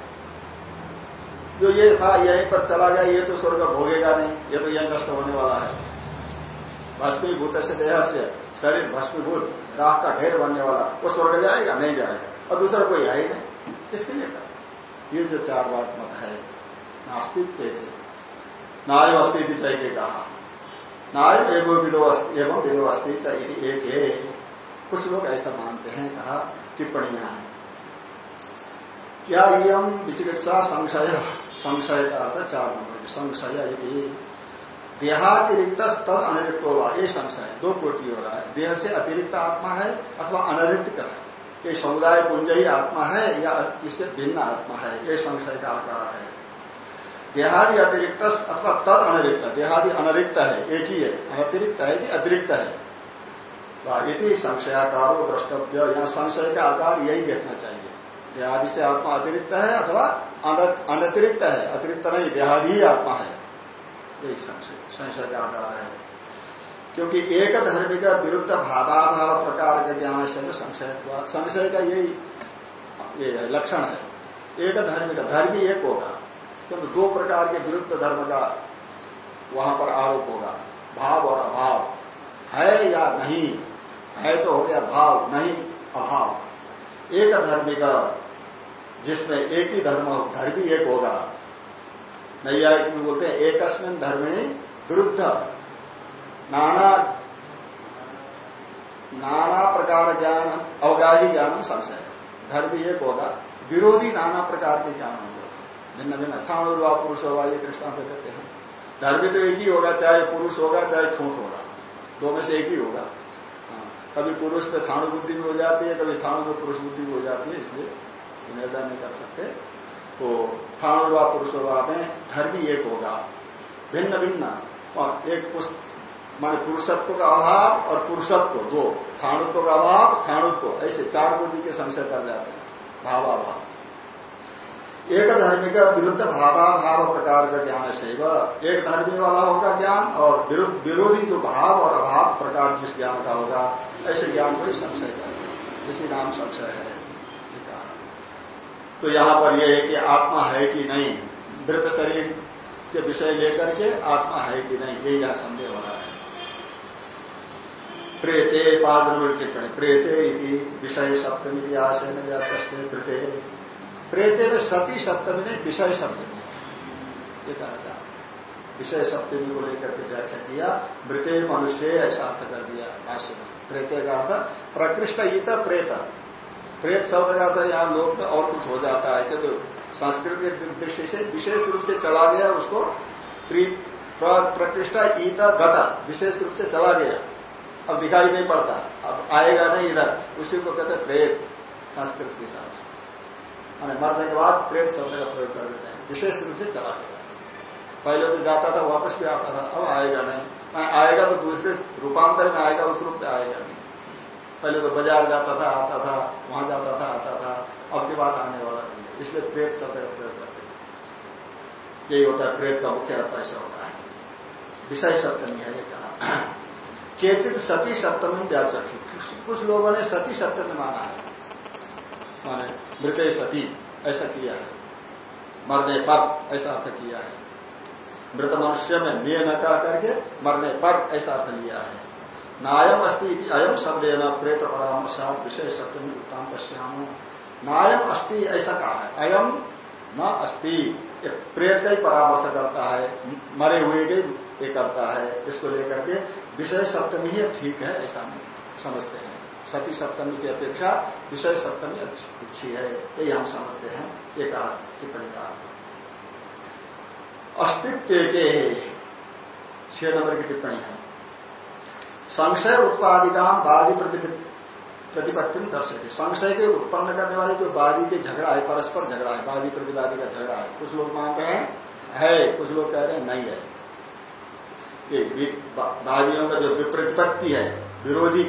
A: जो ये था, यहीं पर चला गया, ये तो स्वर्ग भोगेगा नहीं। ये तो यही नष्ट होने वाला है। भस्मीभूत से देह से शरीर भस्मीभूत। राह का ढेर बनने वाला, वो स्वर्ग जाएगा, नहीं जाएगा। और दूसरा कोई है ही नहीं। इसके लिए कर ये जो चार बात मत है, नास्तिक नाय अस्ति चाहिए कहा? नाय एवं विदो एवं विदो अस्थि चाहिए, एक है। कुछ लोग ऐसा मानते हैं, कहा, टिप्पणियाँ हैं। क्या यम विचिकित्सा संशय संशय का अर्थ चार नंबर संशय देहातिरिक्त तद अनिरिक्त होगा, ये संशय दो कोटि हो रहा है। देह से अतिरिक्त आत्मा है अथवा अनरिक्त है। ये समुदाय पुंज ही आत्मा है या इससे भिन्न आत्मा है, ये संशय का आकार है। देहादि अतिरिक्त अथवा तद अनरिक्त, देहादि अनरिक्त है, एक ही है। अतिरिक्त है कि अतिरिक्त है? यदि संशयाकारो द्रष्टव्य। या संशय का आकार यही देखना चाहिए। देहादि से आत्मा अतिरिक्त है अथवा अनतिरिक्त है? अतिरिक्त नहीं, देहादि ही आत्मा है। यही संशय संशय का आकार है। क्योंकि एक धर्म का विरुद्ध भावाभाव प्रकार के ज्ञान से संशय संशय का यही ये लक्षण है। एक धर्म का, धर्म ही एक होगा। किंतु दो प्रकार के विरुद्ध धर्म का वहाँ पर आरोप होगा, भाव और अभाव। है या नहीं? है तो हो गया भाव, नहीं, अभाव। एक धर्मी का जिसमें एक ही धर्म धर्मी एक होगा नैयायिक में बोलते हैं एकस्मिन धर्मिणी विरुद्ध। नाना नाना प्रकार ज्ञान अवगाही ज्ञान संशय। धर्म एक होगा। विरोधी नाना प्रकार के ज्ञान होंगे। भिन्न भिन्न स्थान हुआ पुरुष होगा ये से कहते हैं। धर्म तो एक ही होगा चाहे पुरुष होगा चाहे ठूंठ होगा। दो में से एक ही होगा। हाँ, कभी पुरुष पे स्थाणु बुद्धि भी हो जाती है कभी स्थाणु में पुरुष बुद्धि भी हो जाती है इसलिए निर्णय नहीं कर सकते। तो स्थाणु हुआ पुरुष होगा में धर्म एक होगा, भिन्न भिन्न। और एक माने पुरुषत्व का अभाव और पुरुषत्व, दो। स्थाणुत्व का अभाव स्थानुत्व ऐसे चार बुद्धि के संशय कर जाते हैं, भावाभाव। एक धर्मी का विरुद्ध भावाभाव प्रकार का ज्ञान से एक धर्मी वाला होगा ज्ञान और विरोधी जो भाव और अभाव प्रकार जिस ज्ञान का होगा, ऐसे ज्ञान को ही संशय करते हैं। इसी नाम संशय है। तो यहाँ पर यह है कि आत्मा है कि नहीं? मृत शरीर के विषय लेकर के आत्मा है कि नहीं? यही यहाँ संदेह हो रहा है। प्रेते पाद टिप्पणी। प्रेते विषय सप्तमी की आशय में व्याचस्ते प्रेते। प्रेते में सती सप्तमी ने विषय सप्तमी। ये कहा था। विषय सप्तमी को लेकर के व्याख्या किया। मृत्य मनुष्य ऐसा अर्थ कर दिया। भाष्य में। प्रेते का अर्थ, प्रकृष्ट इत प्रेत। प्रेत शब्द का अर्थ यहाँ लोग में और कुछ हो जाता है। कि संस्कृत की दृष्टि से विशेष रूप से चला गया उसको प्रतिष्ठा ईता गता विशेष रूप से चला गया। अब दिखाई नहीं पड़ता। अब आएगा नहीं इधर। उसी को कहते प्रेत संस्कृत के साथ मैंने मरने के बाद प्रेत शब्द का प्रयोग कर देते हैं। विशेष रूप से चला गया। पहले तो जाता था, वापस भी आता था, अब आएगा नहीं। आएगा तो दूसरे रूपांतर में आएगा, उस रूप में आएगा नहीं। पहले तो बाज़ार जाता था, आता था, वहाँ जाता था, आता था, अब के बाद आने वाला नहीं है। इसलिए प्रेत का प्रयोग करते हैं। यही होता है प्रेत का मुख्य अर्थ ऐसा होता है। विषय सप्तमी है ये कहा। केचित सती सप्तमी व्याचक कुछ लोगों ने सती सप्तमी माना है। माने मृत सती, ऐसा किया है। मरने पर ऐसा अर्थ किया है। मृत मनुष्य में निय न कह करके मरने पर ऐसा अर्थ लिया है। नायम अस्ति अयम शब्द न प्रेत परामर्शात विषय सप्तमी उत्तम पश्याम। नायम अस्ति ऐसा कहा है। अयम न अस्ति। प्रेत का ही परामर्श करता है। मरे हुए के ये करता है। इसको लेकर के विषय सप्तमी ही ठीक है, ऐसा समझते हैं। सती सप्तमी की अपेक्षा विषय सप्तमी अच्छी है। यही हम समझते हैं। एक टिप्पणी का। अस्तित्व के छह नंबर की टिप्पणी है। संशय उत्पादिका वादी प्रतिपत्ति में दर्शक संशय के उत्पन्न करने वाले जो वादी के झगड़ा है, परस्पर झगड़ा है वादी प्रतिवादी का झगड़ा है, कुछ लोग मान रहे हैं, है, कुछ लोग कह रहे हैं नहीं है। ये वादियों का जो विप्रतिपत्ति है, विरोधी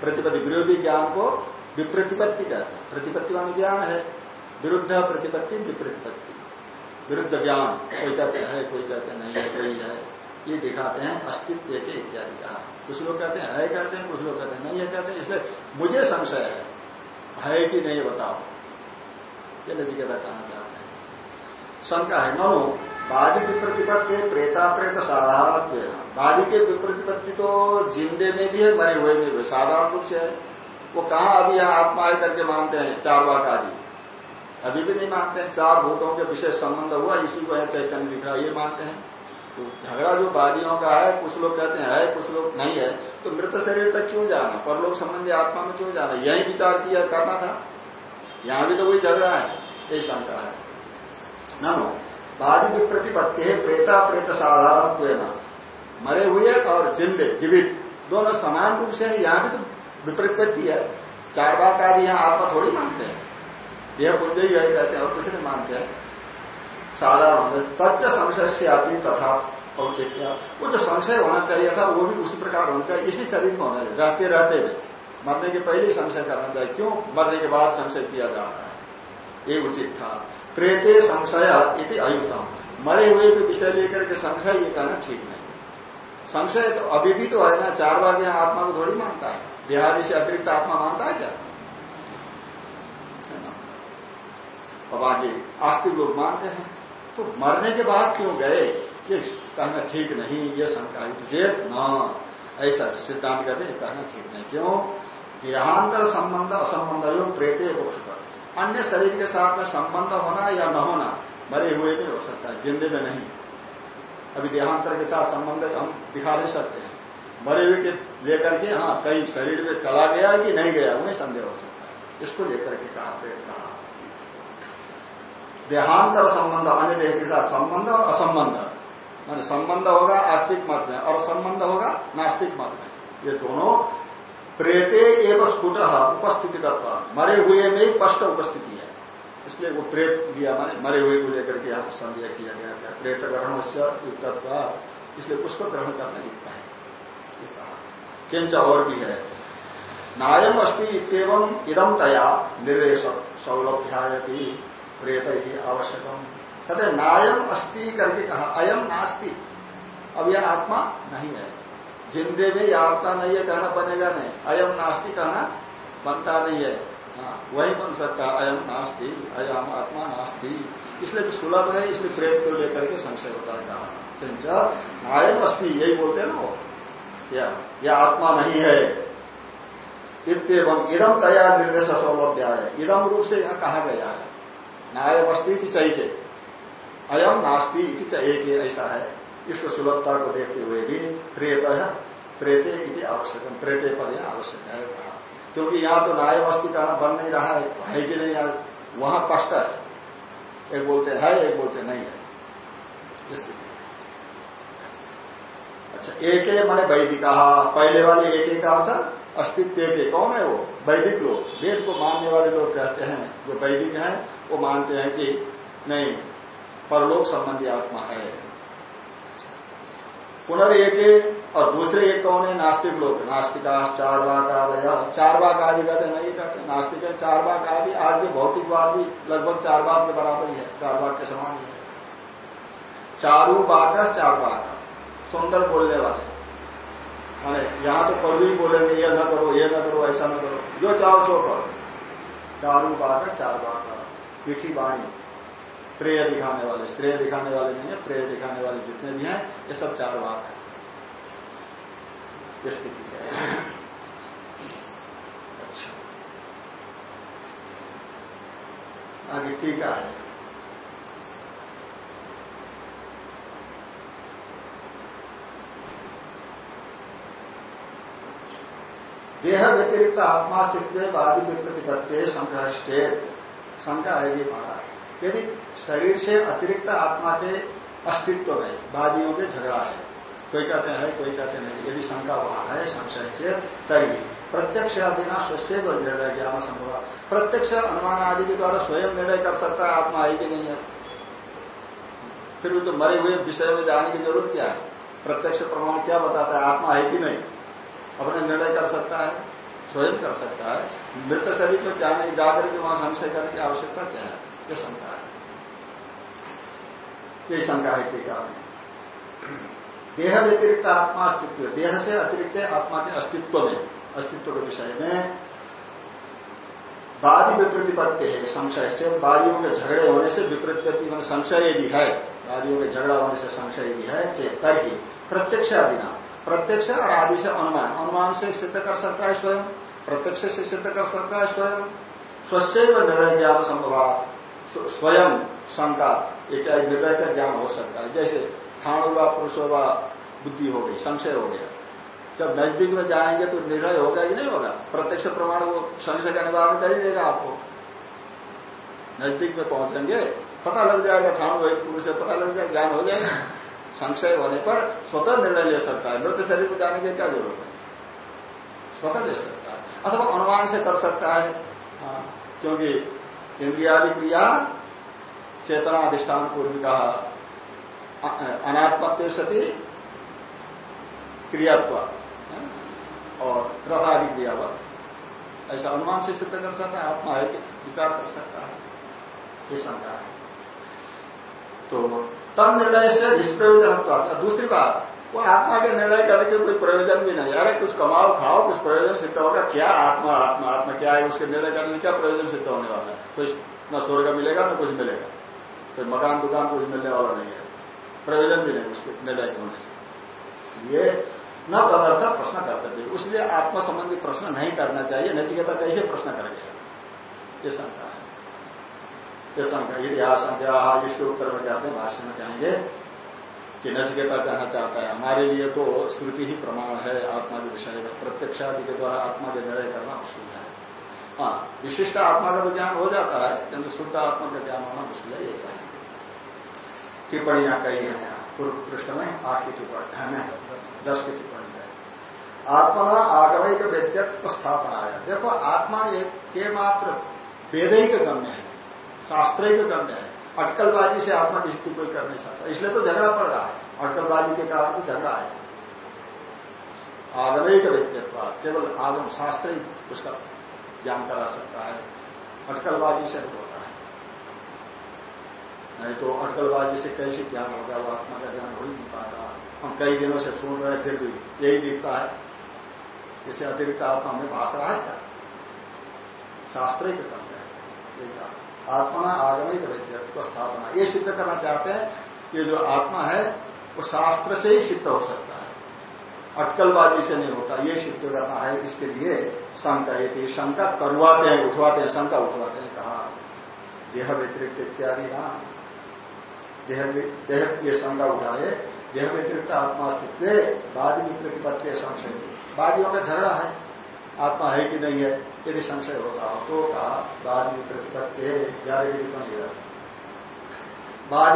A: प्रतिपत्ति, विरोधी ज्ञान को विप्रतिपत्ति कहते हैं। प्रतिपत्ति वाली ज्ञान है, विरुद्ध प्रतिपत्ति, विप्रतिपत्ति। विरुद्ध ज्ञान, कोई कहते हैं, कोई कहते नहीं है, कोई है, ये दिखाते हैं अस्तित्व के इत्यादि कहा कुछ लोग कहते हैं, है कहते हैं, कुछ लोग कहते हैं, नहीं है कहते हैं, इसलिए मुझे संशय है। है कि नहीं बताओ। ये नचिकेता कहना चाहते हैं? शंका है नो बादी विप्रतिपत्ति प्रेता प्रेत साधारण बादी के विप्रतिपत्ति तो जिंदे में भी है, मरे हुए में भी साधारण रूप से है। वो कहा अभी यहाँ आत्मा करके मानते हैं, चार बात आदि अभी भी नहीं मानते हैं, चार भूतों के विशेष संबंध हुआ, इसी को है चैतन्य दिख रहा ये मानते हैं। तो झगड़ा जो वादियों का है, कुछ लोग कहते हैं, है, कुछ लोग नहीं है तो मृत शरीर तक क्यों जाना? परलोक संबंधी आत्मा में क्यों जाना? यही विचार किया, करना था। यहाँ भी तो वही झगड़ा है, यही शंका है। ना बादी प्रतिपत्ति है, प्रेता प्रेत साधारण मरे हुए और जिंदे, जीवित। दोनों समान रूप से यहाँ भी तो विप्रतिपत्ति है। चार बात आदि यहाँ आत्मा थोड़ी मानते हैं। देह पुंज ही कहते हैं, और किसी नहीं मानते हैं। साधारण। तत्व संशय से आती तथा औचित्य। वो जो संशय होना चाहिए था, वो भी उसी प्रकार होना चाहिए। इसी शरीर में होना चाहिए। रहते रहते मरने के पहले ही संशय करना चाहिए। क्यों? मरने के बाद संशय किया जा रहा है। ये उचित था। प्रेते संशय इति अयुतम मरे हुए के विषय लेकर के संशय, ये कहना ठीक नहीं। संशय तो अभी भी तो है ना। चार बार यहाँ आत्मा को थोड़ी मानता है। देहादि से अतिरिक्त आत्मा मानता है क्या? अब आगे आस्तिक लोग मानते हैं। तो मरने के बाद क्यों गए? ये कहना ठीक नहीं, ये शंका चेत न, ऐसा सिद्धांत कहते कहना ठीक नहीं। क्यों? देहांतर संबंध, असंबंध प्रेते मोक्ष अन्य शरीर के साथ में संबंध होना या न होना मरे हुए भी हो सकता है, जिंदे में नहीं। अभी देहांतर के साथ संबंध हम दिखा नहीं सकते हैं। मरे हुए के लेकर के हाँ कहीं शरीर में चला गया कि नहीं गया, उन्हें संदेह हो सकता है। इसको लेकर के कहा, प्रेत कहा। देहांतर संबंध, अन्य देह के साथ संबंध और असंबंध। मान संबंध होगा, आस्तिक मत में, और संबंध होगा, नास्तिक मत में। ये दोनों प्रेते एवं स्फुट उपस्थिति करता मरे हुए में ही स्पष्ट उपस्थिति है। इसलिए वो प्रेत दिया माने मरे हुए को लेकर के यहाँ संदेह किया गया था प्रेत ग्रहण से इसलिए उसको ग्रहण करना लिखता है। किंच और भी है। नायम अस्ति इतम इदम तया निर्देश सौलभ्याय भी प्रेत ही आवश्यकम। कहते नायम अस्ति करके कहा अयम नास्ति। अब यह आत्मा नहीं है। जिंदे में यह आत्मा नहीं है कहना बनेगा नहीं। अयम नास्ति कहना बनता नहीं है। हाँ, वही बन सकता अयम नास्ति अयम आत्मा नास्ति। इसलिए सुलभ है इसलिए प्रेत को लेकर के संशय होता है कहा। अयम अस्थि यही बोलते हैं ना वो। यह आत्मा नहीं है। इतम इदम तया निर्देश सौलभ्या है इदम रूप से यहाँ कहा गया है। नायम अस्थि की चाहिए अयम नास्ती की एक ऐसा है। इसको सुलभता को देखते हुए भी प्रेत, प्रेते आवश्यक, प्रेते पद आवश्यक है। क्योंकि यहाँ तो नायम अस्थि कहना बन नहीं रहा है है कि नहीं यार? वहाँ स्पष्ट है। एक बोलते है, एक बोलते नहीं है। अच्छा एक मैंने वैदिक। पहले वाले एक का अर्थ अस्तित्व के कौन है वो? वैदिक लोग। वेद को मानने वाले लोग कहते हैं, जो वैदिक हैं, वो मानते हैं कि नहीं, परलोक संबंधी आत्मा है। पुनर्एक और दूसरे एक कौन है? नास्तिक लोग। नास्तिका चार बाग आदय चार बाग आदि कहते नहीं कहते। नास्तिक है चार बाग आदि। आज भी भौतिकवाद भी लगभग बाग के बराबर ही है। चार बाग के समान ही है। चारू बाग चार बाग सुंदर बोलने वाले। यहाँ तो कभी भी बोलेंगे ये न करो, ये न करो, ऐसा न करो। जो चाहो सो करो। चारू बाग का चार बाग का पीठी वाणी। प्रेय दिखाने वाले, श्रेय दिखाने वाले नहीं है, प्रेय दिखाने वाले जितने भी हैं, ये सब चार वाक है ये स्थिति है। अच्छा। आगे ठीक है। देह व्यतिरिक्त आत्मा स्थित बाधित प्रतिपत्ति संग्रह शंका है ये महाराज यदि शरीर से अतिरिक्त आत्मा के अस्तित्व में वादियों के झगड़ा है, कोई कहते हैं, कोई कहते नहीं, यदि शंका वहाँ है, संशय से, तभी। प्रत्यक्ष आदिना स्वयं निर्णय ज्ञान संभव। प्रत्यक्ष अनुमान आदि के द्वारा स्वयं निर्णय कर सकता है आत्मा है कि नहीं है। फिर भी तो मरे हुए विषय में जाने की ज़रूरत क्या है? प्रत्यक्ष प्रमाण क्या बताता है? आत्मा है कि नहीं? अपने निर्णय कर सकता है, स्वयं कर सकता है। मृत शरीर में जाने जाकर के वहाँ संशय करने की आवश्यकता क्या है? यह शंका है। ये शंका है टीका में देह व्यतिरिक्त आत्मा अस्तित्व देह से अतिरिक्त आत्मा के अस्तित्व में, अस्तित्व के विषय में। वादी विप्रतिपत्ति है, संशय से। वादियों के झगड़े होने से विप्रतिपत्ति में संशय यदि है। वादियों के झगड़ा होने से संशय यदि है चेत ही प्रत्यक्ष नाम प्रत्यक्ष और आदि से अनुमान। अनुमान से सिद्ध कर सकता है स्वयं, प्रत्यक्ष से सिद्ध कर सकता है स्वयं। स्वयं निर्णय ज्ञान संभव स्वयं शंका एक निर्णय का ज्ञान हो सकता है। जैसे ठाण हुआ पुरुष हुआ बुद्धि हो गई, संशय हो गया। जब नज़दीक में जाएँगे तो निर्णय होगा कि नहीं होगा? प्रत्यक्ष प्रमाण वो संशय का निवारण कर ही देगा आपको। नज़दीक में पहुँचेंगे, पता लग जाएगा, खाण वही पुरुष से पता लग जाएगा ज्ञान हो जाएगा। संशय होने पर स्वतः निर्णय ले सकता है। मृत शरीर को जाने की क्या ज़रूरत है? स्वतः ले सकता है। अथवा अनुमान से कर सकता है। हाँ, क्योंकि इंद्रियादि क्रिया चेतना अधिष्ठान पूर्व कहा अनात्मत्व सती क्रियात्व और रथादि क्रियावत ऐसा अनुमान से सिद्ध कर सकता है आत्मा है विचार कर सकता है। ये शंका है। तो तब निर्णय से निष्प्रयोजन दूसरी बात, वो आत्मा के निर्णय करके कोई प्रयोजन भी नहीं। अरे, कुछ कमाओ, खाओ, कुछ प्रयोजन सिद्ध होगा, क्या आत्मा आत्मा आत्मा, क्या है उसके निर्णय करने में, क्या प्रयोजन सिद्ध होने वाला है? कोई न स्वर्ग मिलेगा, न कुछ मिलेगा। कोई मकान, दुकान, कुछ मिलने वाला नहीं है। प्रयोजन भी नहीं उसके निर्णय होने से। इसलिए न तदर्थ प्रश्न कर्तव्य। इसलिए आत्मा संबंधी प्रश्न नहीं करना चाहिए नचिकेता कैसे प्रश्न कर ये शंका है। ये शंका इतिहास इसके उत्तर में कहते हैं भाष्य में कहेंगे कि नचकेता कहना चाहता है, हमारे लिए तो श्रुति ही प्रमाण है, आत्मा के विषय में प्रत्यक्षादि के द्वारा आत्मा के निर्णय करना मुश्किल है। हाँ विशिष्ट आत्मा का तो ज्ञान हो जाता है, किंतु शुद्ध आत्मा का ज्ञान होना मुश्किल है, ये कहेंगे। टिप्पणियाँ कई हैं पूर्व पृष्ठ में आठ की टिप्पणी, है दस की टिप्पणी है। आत्मा आगमिक व्यक्तित्व स्थापना है देखो, आत्मा एक के मात्र वेदिक गम्य है। शास्त्रिक दंड है अटकलबाजी से आत्मा स्थिति कोई कर नहीं सकता। इसलिए तो झगड़ा पड़ रहा है। अटकलबाजी के कारण तो झगड़ा है। आगमे का व्यक्तित्व केवल आगम शास्त्र ही उसका ज्ञान करा सकता है। अटकलबाजी से नहीं होता है। नहीं तो अटकलबाजी से कैसे ज्ञान होगा वो आत्मा का ज्ञान हो ही नहीं पाएगा हम कई दिनों से सुन रहे फिर भी यही दिखता है। इसे अतिरिक्त आत्मा हमें भाष रहा है क्या? शास्त्र ही काम है यही कहा आत्मा आगमिक व्यक्तित्व स्थापना ये सिद्ध करना चाहते हैं ये जो आत्मा है, वो शास्त्र से ही सिद्ध हो सकता है। अटकलबाजी से नहीं होता, ये सिद्ध करना है, इसके लिए शंका, ये थी शंका करवाते हैं, उठवाते हैं, शंका उठवाते हैं, कहा, देह व्यतिरिक्त इत्यादि ना देह देह ये शंका उठाए, देह व्यतिरिक्त आत्मा अस्तित्व, बाद में प्रतिपत्ति संशय। वादियों का झगड़ा है। आत्मा है कि नहीं है, यदि संशय होता हो तो कहा बाद में प्रतिपत्ति ग्यारह की टिप्पणी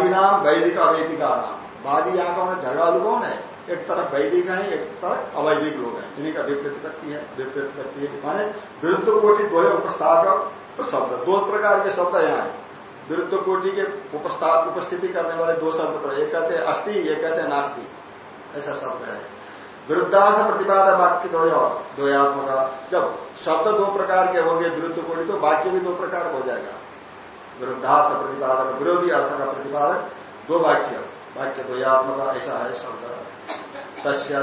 A: नाम वैदिक अवैदिका नाम। वादी यहाँ है झगड़ालू कौन है? एक तरफ़ वैदिक है, एक तरफ़ अवैदिक लोग हैं। इन्हीं का विप्रतिपत्ति है। विप्रतिपत्ति है माने विरुद्ध कोटि दो उपस्थापक शब्द दो प्रकार के शब्द यहाँ है। विरुद्ध कोटि के उपस्थिति करने वाले दो शब्द एक कहते हैं अस्थि एक कहते हैं नास्ति। ऐसा शब्द है। विरुद्धार्थ प्रतिपादक वाक्य दो द्वयात्मक जब शब्द दो प्रकार के होंगे विरुद्ध कोटि तो वाक्य भी दो प्रकार हो जाएगा। विरुद्धार्थ प्रतिपादक, विरोधी अर्थ का प्रतिपादक, दो वाक्य। वाक्य द्वयात्मक ऐसा है शब्द सस्य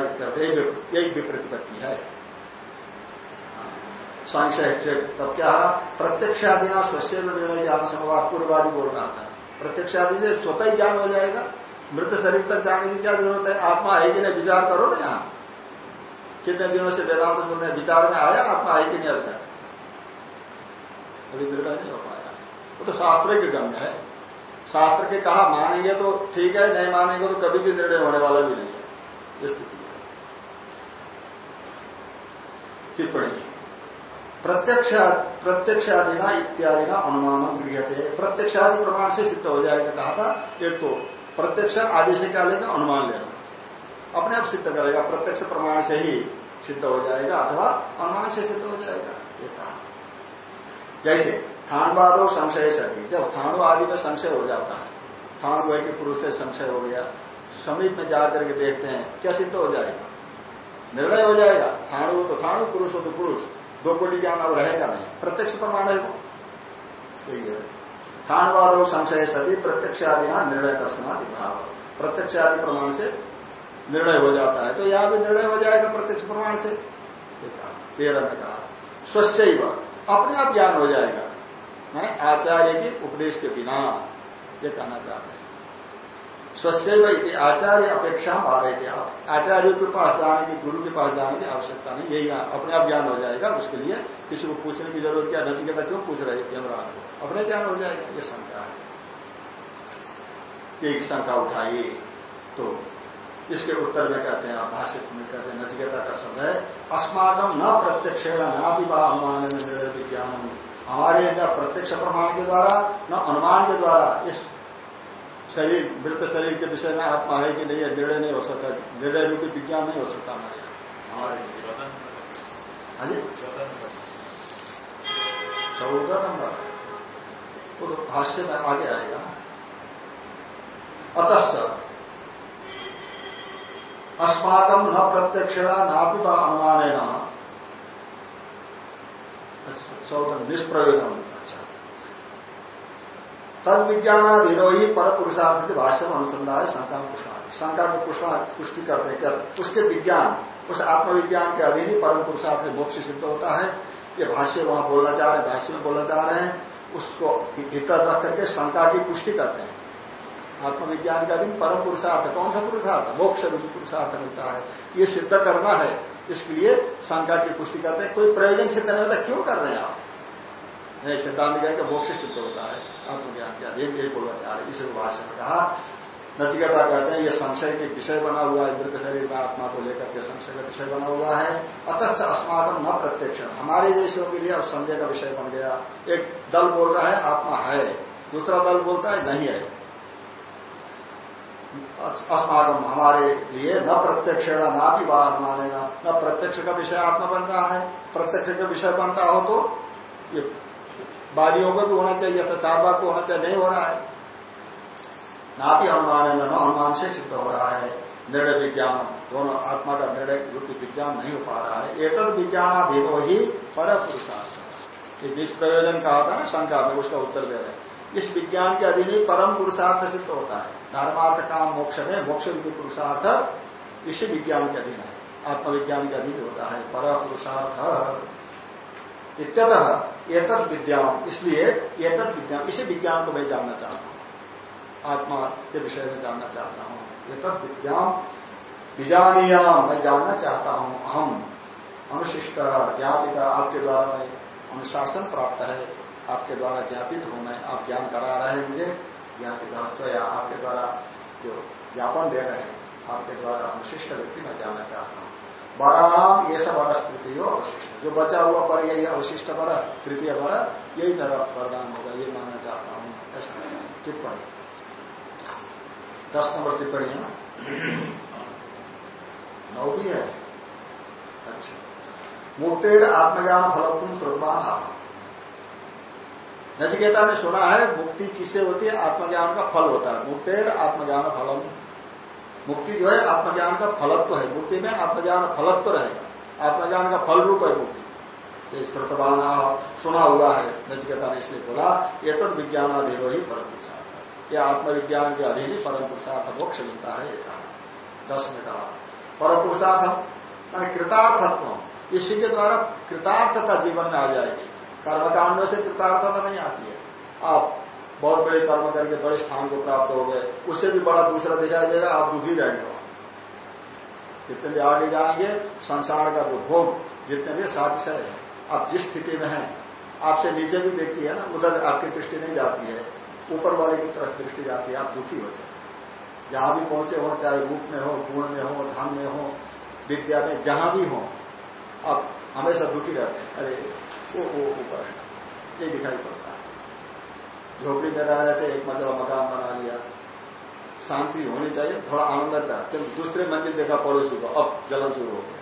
A: यही विप्रतिपत्ति है। संशय तब क्या प्रत्यक्षादि ना स्वस्य निर्णय ज्ञान समवाद, पूर्वादि बोल रहा था प्रत्यक्षादि से स्वतः ज्ञान हो जाएगा। मृत शरीर तक जाने की क्या ज़रूरत है? आत्मा है कि नहीं? विचार करो ना यहाँ। कितने दिनों से वेदांत सुनने, विचार में आया, आत्मा है कि नहीं अभी अभी निर्णय नहीं हो पाया। वो तो शास्त्र के गम्य है। शास्त्र के कहा मानेंगे तो ठीक है, नहीं मानेंगे तो कभी भी निर्णय होने वाला भी नहीं है। स्थिति टिप्पणी। प्रत्यक्ष प्रत्यक्षादिना इत्यादि का अनुमान गृहते प्रत्यक्षादि प्रमाण से सिद्ध हो जाएगा। कहा था, एक तो प्रत्यक्ष आदि से क्या लेना अनुमान लेना अपने आप सिद्ध करेगा। प्रत्यक्ष प्रमाण से ही सिद्ध हो जाएगा अथवा अनुमान से सिद्ध हो जाएगा। ये कहा जैसे थानवाद और संशय सभी जब थाणु आदि में संशय हो जाता है थाणु है कि पुरुष से संशय हो गया, समीप में जाकर के देखते हैं, क्या सिद्ध हो जाएगा? निर्णय हो जाएगा। थाणु तो थाणु पुरुष हो तो पुरुष। दो कोटि ज्ञान अब रहेगा नहीं। प्रत्यक्ष प्रमाण है वो। है खानवाद संशय सभी प्रत्यक्षादि ना निर्णय दर्शनादि भाव प्रत्यक्षादि प्रमाण से निर्णय हो जाता है। तो यहाँ भी निर्णय हो जाएगा प्रत्यक्ष प्रमाण से। तेरह ने कहा स्वस्य अपने आप ज्ञान हो जाएगा। मैं आचार्य के उपदेश के बिना ये कहना चाहते हैं। स्वस्य आचार्य अपेक्षा आ रहे थे आप आचार्यों के पास जाने की, गुरु के पास जाने की आवश्यकता नहीं। यही अपने आप ज्ञान हो जाएगा। उसके लिए किसी को पूछने की ज़रूरत क्या नचिकेता क्यों पूछ रहे थे यमराज को? अपने ज्ञान हो जाएगा ये शंका है। एक शंका उठाइए तो इसके उत्तर में कहते हैं भाष्य में कहते हैं नचिकेता का शब्द है अस्माकम न प्रत्यक्ष न विवाह अनुमान निर्णय विज्ञान हमारे न प्रत्यक्ष प्रमाण के द्वारा न अनुमान के द्वारा इस शरीर मृत शरीर के विषय में आत्मा है कि नहीं निर्णय नहीं हो सकता निर्णय रूपी विज्ञान नहीं हो सकता हमारे हमारे चौदह नंबर। वो तो भाष्य में आगे आएगा। अतः अस्माकम न प्रत्यक्षण नापि अनुमान है न चौदह निष्प्रयोजन तद विज्ञानाधीनो ही पर पुरुषार्थ भाष्य में अनुसंधान है शंका में शंका में पुष्टि करते हैं। उसके विज्ञान, उस आत्मविज्ञान के अधीन ही परम पुरुषार्थ मोक्ष सिद्ध होता है। ये भाष्य वहाँ बोलना चाह रहे हैं, भाष्य में बोलना चाह रहे हैं। उसको भीतर रख करके शंका की पुष्टि करते हैं। आत्मविज्ञान का दिन परम पुरुषार्थ, कौन सा पुरुषार्थ? मोक्ष रूप पुरुषार्थ मिलता है। ये सिद्ध करना है इसके लिए शंका की पुष्टि करते हैं। कोई प्रयोजन सिद्ध नहीं होता, क्यों कर रहे हैं आप? नहीं, सिद्धांत क्या मोक्ष सिद्ध होता है। आत्मज्ञान के यही बोलना चाह रहे इस भाषा में कहा नचिकेता कहते हैं, ये संशय के विषय बना हुआ है मृत शरीर में आत्मा को लेकर के संशय का विषय बना हुआ है। अतः अस्माकम न प्रत्यक्ष। हमारे जैसों के लिए अब संजय का विषय बन गया। एक दल बोल रहा है, आत्मा है। दूसरा दल बोलता है, नहीं है। अस्माकम हमारे लिए न प्रत्यक्ष ना भी बाहर मानेगा। न प्रत्यक्ष का विषय आत्मा बन रहा है। प्रत्यक्ष का विषय बनता हो तो ये बालियों को भी होना चाहिए था चार बाग को होना चाहिए, नहीं हो रहा है। ना भी अनुमान है, न अनुमान से सिद्ध हो रहा है। निर्णय विज्ञान, दोनों आत्मा का निर्णय युक्ति विज्ञान नहीं हो पा रहा है। एक विज्ञानाधीनो ही पर पुरुषार्थ जिस प्रयोजन कहा था ना, शंका में उसका उत्तर दे रहे हैं। इस विज्ञान के अधीन ही परम पुरुषार्थ सिद्ध होता है। धर्मार्थ काम मोक्ष में, मोक्ष पुरुषार्थ इसी विज्ञान के अधीन है। आत्मविज्ञान के अधीन होता है पर पुरुषार्थ इत्यतः एतत् विज्ञान इसलिए एतत् विज्ञान, इसी विज्ञान को मैं जानना चाहता हूँ। आत्मा के विषय में जानना चाहता हूँ। ये तब विज्ञान विजानिया, मैं जानना चाहता हूँ। हम अनुशिष्ट, ज्ञापिता, आपके द्वारा मैं अनुशासन प्राप्त है। आपके द्वारा ज्ञापित हूँ मैं। आप ज्ञान करा रहे हैं मुझे। ज्ञापित या आपके द्वारा जो ज्ञापन दे रहे हैं, आपके द्वारा अनुशिष्ट व्यक्ति मैं जानना चाहता हूँ। बराम ये सब बरस तृतीय अवशिष्ट। जो बचा हुआ पर यही अवशिष्ट बर तृतीय बर यही मेरा वरदान होगा, ये मानना चाहता हूँ। ऐसा। टिप्पणी। दस नंबर टिप्पणी है ना? भी है? अच्छा। मुक्तेर आत्मज्ञान फलत्म श्रोतवान आप नचिकेता ने सुना है, मुक्ति किससे होती है? आत्मज्ञान का फल होता है। मुक्तेर आत्मज्ञान फलम। मुक्ति जो है, आत्मज्ञान का फलत्व है। मुक्ति में आत्मज्ञान फलत्व रहेगा आत्मज्ञान का फल रूप है मुक्ति। ये श्रोतवान सुना हुआ है, नचिकेता ने इसलिए बोला ये तो विज्ञानाधीरो ही परम ये आत्मविज्ञान के अधीन परम पुरुषार्थ मोक्ष मिलता है एक दस में कहा, परम पुरुषार्थ मान कृतार्थत्व। इसी के द्वारा कृतार्थता जीवन में आ जाएगी। कर्मकांड से कृतार्थता नहीं आती है। आप बहुत बड़े कर्म करके बड़े स्थान को प्राप्त हो गए, उससे भी बड़ा दूसरा दिखाई देगा आप दुखी रहेंगे जितने भी आगे जाएँगे, संसार का जो भोग, जितने भी साधिशय है, आप जिस स्थिति में हैं, आपसे नीचे भी देखती है ना, उधर आपकी दृष्टि नहीं जाती है। ऊपर वाले की तरफ़ दृष्टि जाती है, आप दुखी होते हैं। जहाँ भी पहुँचे हो, चाहे रूप में हो, गुण में हो, धन में हो, विद्या में, जहाँ भी हो, आप हमेशा दुखी रहते हैं। अरे, वो वो ऊपर है। ये दिखाई पड़ता है। झोपड़ी में रह रहे थे, एक मतलब मकान बना लिया। शांति होनी चाहिए, थोड़ा आनंद था किंतु दूसरे मंजिल देखा, पड़ोसी को अब जलन शुरू हो गया,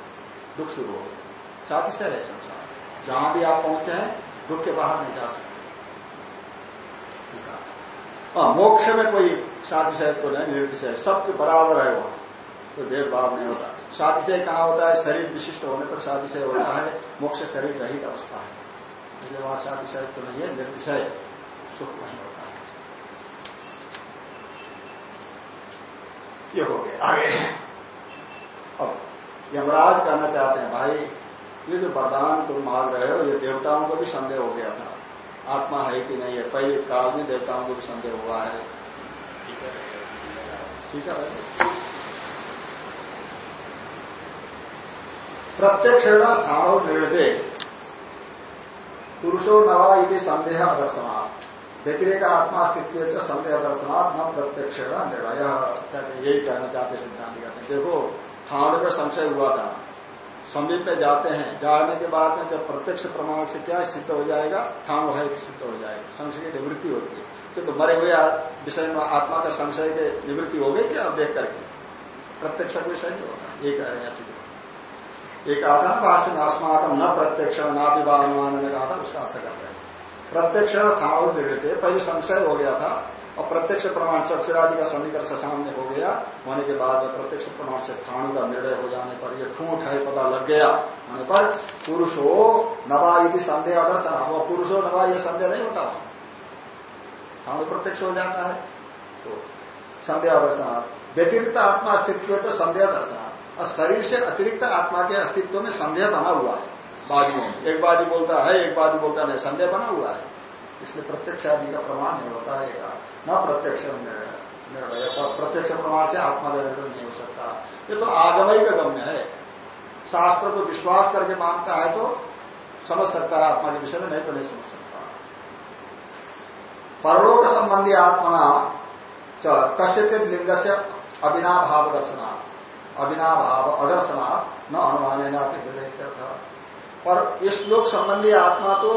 A: दुख शुरू हो गया। साथ ही है संसार। जहाँ भी आप पहुँचे हैं, दुख के बाहर नहीं जा सकते। हाँ मोक्ष में कोई सातिशय तो नहीं निर्दिशय सबके बराबर है वो। कोई भेदभाव नहीं होता। सातिशय कहाँ होता है? शरीर विशिष्ट होने पर सातिशय होता है। मोक्ष शरीर रहित अवस्था है। इसलिए वहाँ सातिशय तो नहीं है निर्दिशय सुख नहीं होता है। ये हो गया। आगे। अब यमराज कहना चाहते हैं, भाई, ये जो वरदान तुम मांग रहे हो, ये देवताओं को भी संदेह हो गया था। आत्मा है कि नहीं है? पहले काल में देवताओं को भी संदेह हुआ है। ठीक है प्रत्यक्ष स्थानों निर्णय पुरुषो नवा यदि संदेह दर्शनात् व्यतिरेक आत्मा अस्तित्व संदेह दर्शनात् न प्रत्यक्ष निर्णय। कहते यही कहना चाहते सिद्धांत कहते देखो स्थान में संशय हुआ था। समीप में जाते हैं जाने के बाद में जब प्रत्यक्ष प्रमाण से क्या सिद्ध हो जाएगा ठाम है सिद्ध हो जाएगा। संशय की निवृत्ति होती है। तो, तो मरे हुए विषय में आत्मा का संशय की निवृत्ति हो गई क्या? देख करके। प्रत्यक्ष विषय नहीं होगा ये कह रहे हैं एक ना भाषण अस्माकम न प्रत्यक्ष ना विवाह अनुमान ने कहा था उसका अर्थ कर रहे हैं। प्रत्यक्ष था और निवृत्ति पहले संशय हो गया था और प्रत्यक्ष प्रमाण चक्षुरादि का सन्निकर्ष सामने हो गया। होने के बाद प्रत्यक्ष प्रमाण से स्थान का निर्णय हो जाने पर यह ठूठ है, पता लग गया। होने पर पुरुष हो नवा यदि संदेह अदर्शन वो पुरुष हो नवा यह संदेह नहीं होता। स्थान प्रत्यक्ष हो जाता है। तो संदेह दर्शनार्थ व्यतिरिक्त आत्मा अस्तित्व तो संदेह दर्शनार्थ और शरीर से अतिरिक्त आत्मा के अस्तित्व में संदेह बना हुआ है। में। एक वादी बोलता है, एक वादी बोलता नहीं, संदेह बना हुआ है। इसलिए प्रत्यक्ष आदि का प्रमाण नहीं होता है न प्रत्यक्ष निर्णय प्रत्यक्ष प्रमाण से आत्मा निर्णय नहीं हो सकता। ये तो आगमय का गम्य है। शास्त्र को विश्वास करके मानता है तो समझ सकता है आत्मा के विषय में, नहीं तो नहीं समझ सकता। परलोक संबंधी आत्मना कस्यचित लिंग से अविनाभाव दर्शना अविनाभाव अदर्शना, न अनुमान था पर इस लोक संबंधी आत्मा तो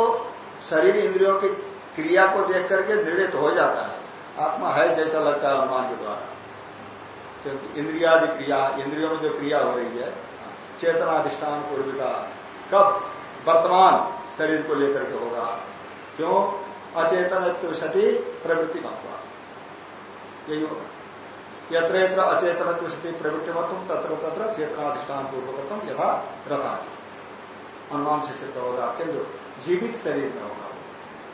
A: शरीर इंद्रियों की क्रिया को देख करके दृढ़ित हो जाता है। आत्मा है जैसा लगता है अनुमान के द्वारा। क्योंकि इंद्रियादि क्रिया, इंद्रियों में जो क्रिया हो रही है चेतनाधिष्ठान पूर्विका कब? वर्तमान शरीर को लेकर के होगा। क्यों? अचेतन सती प्रवृत्ति महत्व यही होगा। यत्र यत्र अचेतन सती प्रवृत्ति महत्व तत्र तत्र चेतनाधिष्ठान पूर्वकम यथा रथा अनुमान से सिद्ध होगा किंतु जीवित शरीर में होगा।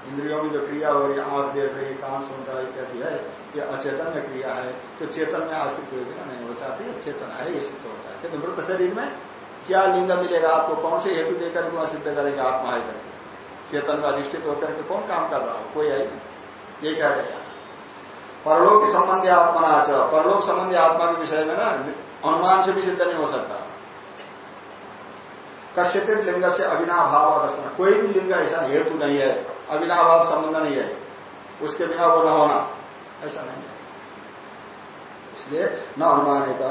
A: इंद्रियों में जो क्रिया हो रही है, आँख देख रही काम सुन रहा इत्यादि है, ये अचेतन में क्रिया है। तो चेतन में अस्तित्व नहीं हो जाती, चेतन है, ये सिद्ध होता है। मृत शरीर में क्या लिंग मिलेगा आपको? कौन से हेतु देकर के सिद्ध करेंगे? आत्मा है करके। चेतन में अधिष्ठित होकर के कौन काम कर रहा हो? कोई है ये क्या गया परलोक संबंधी आत्मा परलोक संबंधी आत्मा के विषय में ना अनुमान से भी सिद्ध नहीं हो सकता। कश्यतित लिंग से अविनाभाव दर्शन। कोई भी लिंग ऐसा हेतु नहीं है। अविनाभाव संबंध नहीं है। उसके बिना वो न होना। ऐसा नहीं है। इसलिए न अनुमान है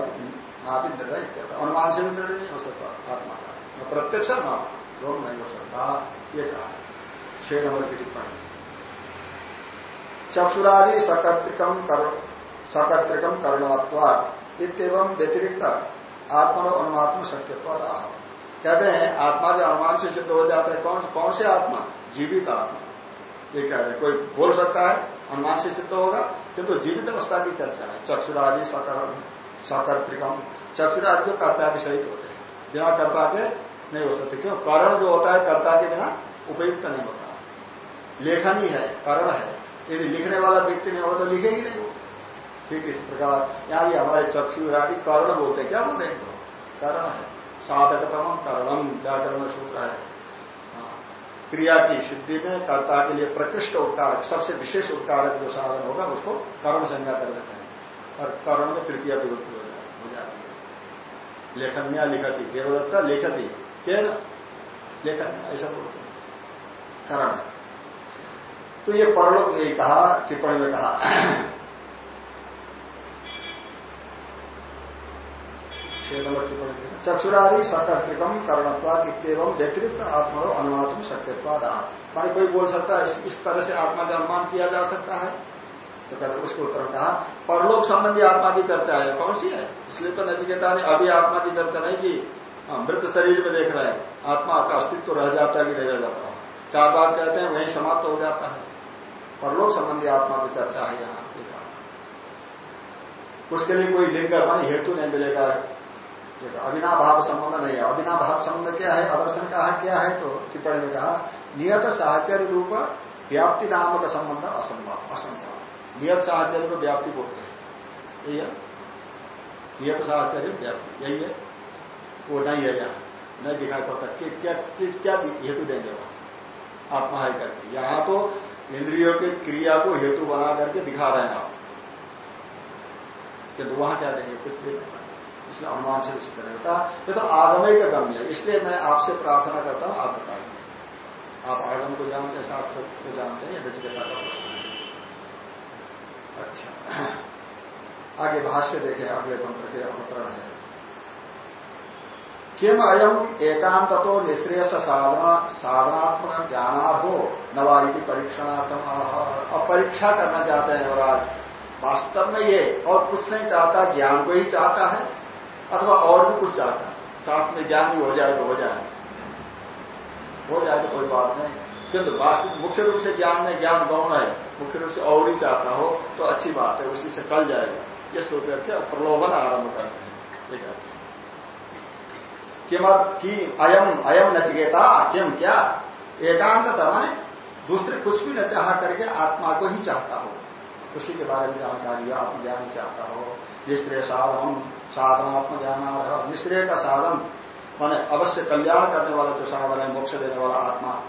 A: आप ही निर्णय अनुमान से भी निर्णय नहीं हो सकता आत्मा का। न प्रत्यक्ष न दोनों नहीं हो सकता। ये कहा छह नंबर की टिप्पणी। चक्षुरादि सकर्तिकम कर सकर्तिकम कर्णवत्वाद इतम व्यतिरिक्त आत्मा अनुमात्म सत्यत्व कहते हैं, आत्मा जो अनुमान से सिद्ध हो जाता है, कौन कौन से आत्मा? जीवित आत्मा। ये कह रहे कोई बोल सकता है अनुमान से सिद्ध होगा किंतु तो जीवित अवस्था की चर्चा है। चक्षुरादि सकर सकर चक्षुरादि जो कर्ता भी होते हैं। बिना कर्ता के नहीं हो सकते, क्यों? कारण जो होता है, कर्ता के बिना उपयुक्त नहीं होता। लेखन ही है कारण है। यदि लिखने वाला व्यक्ति नहीं होगा तो लिखेगी नहीं वो। ठीक इस प्रकार, यहाँ भी हमारे चक्षु आदि कारण बोलते क्या बोलते हैं कारण है। साधकतम करणम व्याकरण सूत्र है। हाँ। क्रिया की सिद्धि में कर्ता के लिए प्रकृष्ट उपकारक सबसे विशेष उपकारक जो साधन होगा, उसको कर्ण संज्ञा कर देते हैं। और कर्ण में तृतीय विभक्ति हो जाती है। लेखन में लिखती, देवदत्ता लेखती के लेखन, ऐसा बोलते हैं। करण। तो ये परलोक यही कहा, टिप्पणी में कहा चक्षुरादि सकर्तिकम करणत्वाद इतम व्यतिरिक्त आत्मा अनुमान सक्यवाद माने कोई बोल सकता है इस, तरह से आत्मा का अनुमान किया जा सकता है? तो कहते उसको उत्तर कहा परलोक संबंधी आत्मा की चर्चा है। कौन सी है? इसलिए तो नचिकेता ने अभी आत्मा की चर्चा नहीं की। हाँ, मृत शरीर में देख रहे हैं। आत्मा का अस्तित्व रह जाता है कि नहीं रह जाता चार बार कहते हैं वही समाप्त हो जाता है। परलोक संबंधी आत्मा की चर्चा है यहाँ। उसके लिए कोई लिंग मान हेतु नहीं मिलेगा। अविनाभाव संबंध नहीं है। अविनाभाव संबंध क्या है? अदर्शन कहा क्या है? तो टिप्पणी में कहा, नियत साहचर्य रूप व्याप्ति नाम का संबंध असंभव असंभव। नियत साहचर्य को व्याप्ति बोलते हैं। यही है। नियत साहचर्य व्याप्ति। यही है। वो नहीं है यहाँ। नहीं दिखाई पड़ता। कि क्या किस क्या हेतु देंगे वहाँ आत्मा है करके। यहाँ तो इंद्रियों की क्रिया को हेतु बना करके दिखा रहे हैं आप। किंतु वहाँ क्या देंगे? कुछ देंगे इसलिए अनुमान से सिद्ध होता। ये तो आगमय का गम्य है, इसलिए मैं आपसे प्रार्थना करता हूँ, आप बताइए। आप आगम को जानते हैं शास्त्र को जानते हैं नचिकेता का प्रश्न अच्छा। आगे भाष्य देखें, अगले मंत्र के अवतरण है। किम अयम एकांत तो निष्क्रिय साधना, साधनात्मक ज्ञानार्हो नवारी परीक्षणार्थम अब परीक्षा करना चाहते हैं आज वास्तव में ये, और कुछ नहीं चाहता, ज्ञान को ही चाहता है। अथवा और भी कुछ चाहता है। साथ में ज्ञान भी हो जाए तो हो जाए। हो जाए तो कोई बात नहीं। किंतु वास्तविक मुख्य रूप से ज्ञान में ज्ञान गौण है? मुख्य रूप से और ही चाहता हो तो अच्छी बात है, उसी से कल जाएगा। ये सोच करके प्रलोभन आरंभ करते हैं। हैं। कि अयम अयम नचगेता किम क्या? एकांत मैंने दूसरे कुछ भी न चाह करके आत्मा को ही चाहता हो। उसी के बारे में जानकारी, आत्मज्ञान चाहता हो। निष्क्रिय साधन साधनात्म ज्ञान निष्क्रिय का साधन, माने अवश्य कल्याण करने वाला जो साधन है, मोक्ष देने वाला आत्मा,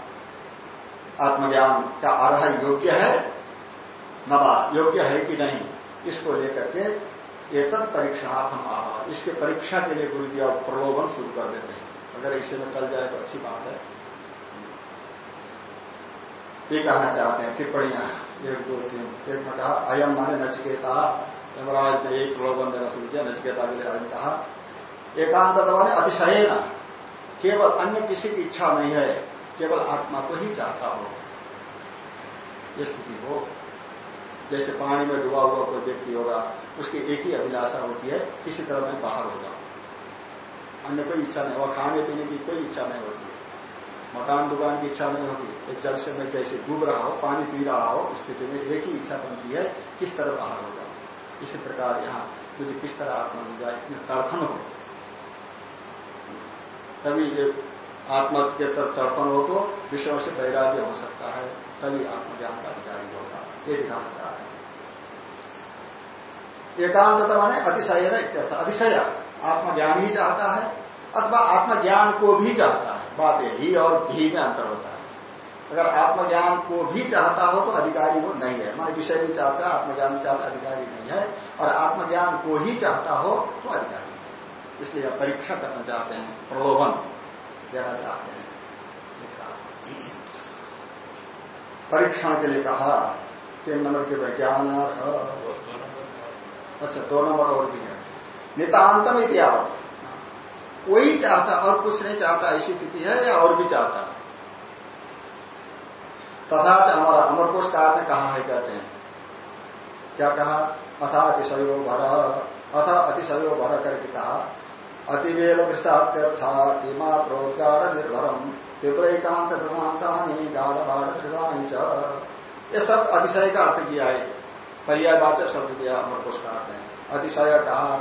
A: आत्मज्ञान, क्या अर्ह योग्य है? नवा योग्य है कि नहीं? इसको लेकर के एतन परीक्षणार्थम आवा। इसके परीक्षा के लिए गुरु जी आप प्रलोभन शुरू कर देते हैं। अगर इसे में कल जाए तो अच्छी बात है। ये कहना चाहते हैं, टिप्पणियाँ, एक, दो, तीन। एक में कहा अयम माने नचिकेता यमराज ने एक प्रलोभन देना शुरू किया नचिकेता के लिए ने कहा एकांत माने अतिशय ना केवल अन्य किसी की इच्छा नहीं है, केवल आत्मा को ही चाहता हो। ये स्थिति हो। जैसे पानी में डूबा हुआ कोई व्यक्ति होगा, उसकी एक ही अभिलाषा होती है, किसी तरह में बाहर हो जाओ अन्य कोई इच्छा नहीं और खाने पीने की कोई इच्छा नहीं होती। मकान दुकान की इच्छा नहीं होती जल से में जैसे डूब रहा हो, पानी पी रहा हो स्थिति में एक ही इच्छा बनती है, किस तरह बाहर हो जाओ इसी प्रकार यहाँ मुझे किस तरह आत्मा मिल जाए? इतने तड़फन हो तभी आत्मा के तरफ़ तड़पन हो तो विषयों से वैराग्य हो सकता है। तभी आत्मज्ञान का अधिकारी होगा ये दिखाना चाह रहे हैं एकांतता माने अतिशय इत्यर्थ। अतिशय आत्मज्ञान ही चाहता है अथवा आत्मज्ञान को भी चाहता है। बात ही और भी में अंतर होता है। अगर आत्मज्ञान को भी चाहता हो तो अधिकारी वो नहीं है। माने विषय भी चाहता है, आत्मज्ञान भी चाहता अधिकारी नहीं है। और आत्मज्ञान को ही चाहता हो तो अधिकारी है। इसलिए परीक्षा करना चाहते हैं, प्रलोभन देना चाहते हैं। परीक्षण के लिए कहा तीन नंबर के विज्ञान अच्छा दो नंबर और भी है। नितांतम इतिहावत कोई चाहता और कुछ नहीं चाहता, ऐसी स्थिति है या और भी चाहता तथा हमारा अमर पुरस्कार ने कहा है कहते हैं। क्या कहा? अथा अतिशयो भर, अथ अतिशयो भर करके कहा, अतिवेल वृषात्यर्था मात्रोद्गाढ़ निर्भरम तीव्र एकांत दृढ़ांतानी गाढ़ बाढ़ दृढ़ानी ये सब अतिशय का अर्थ किया है। पर्यावाचक शब्द दिया अमर पुरस्कार ने अतिशय कहा,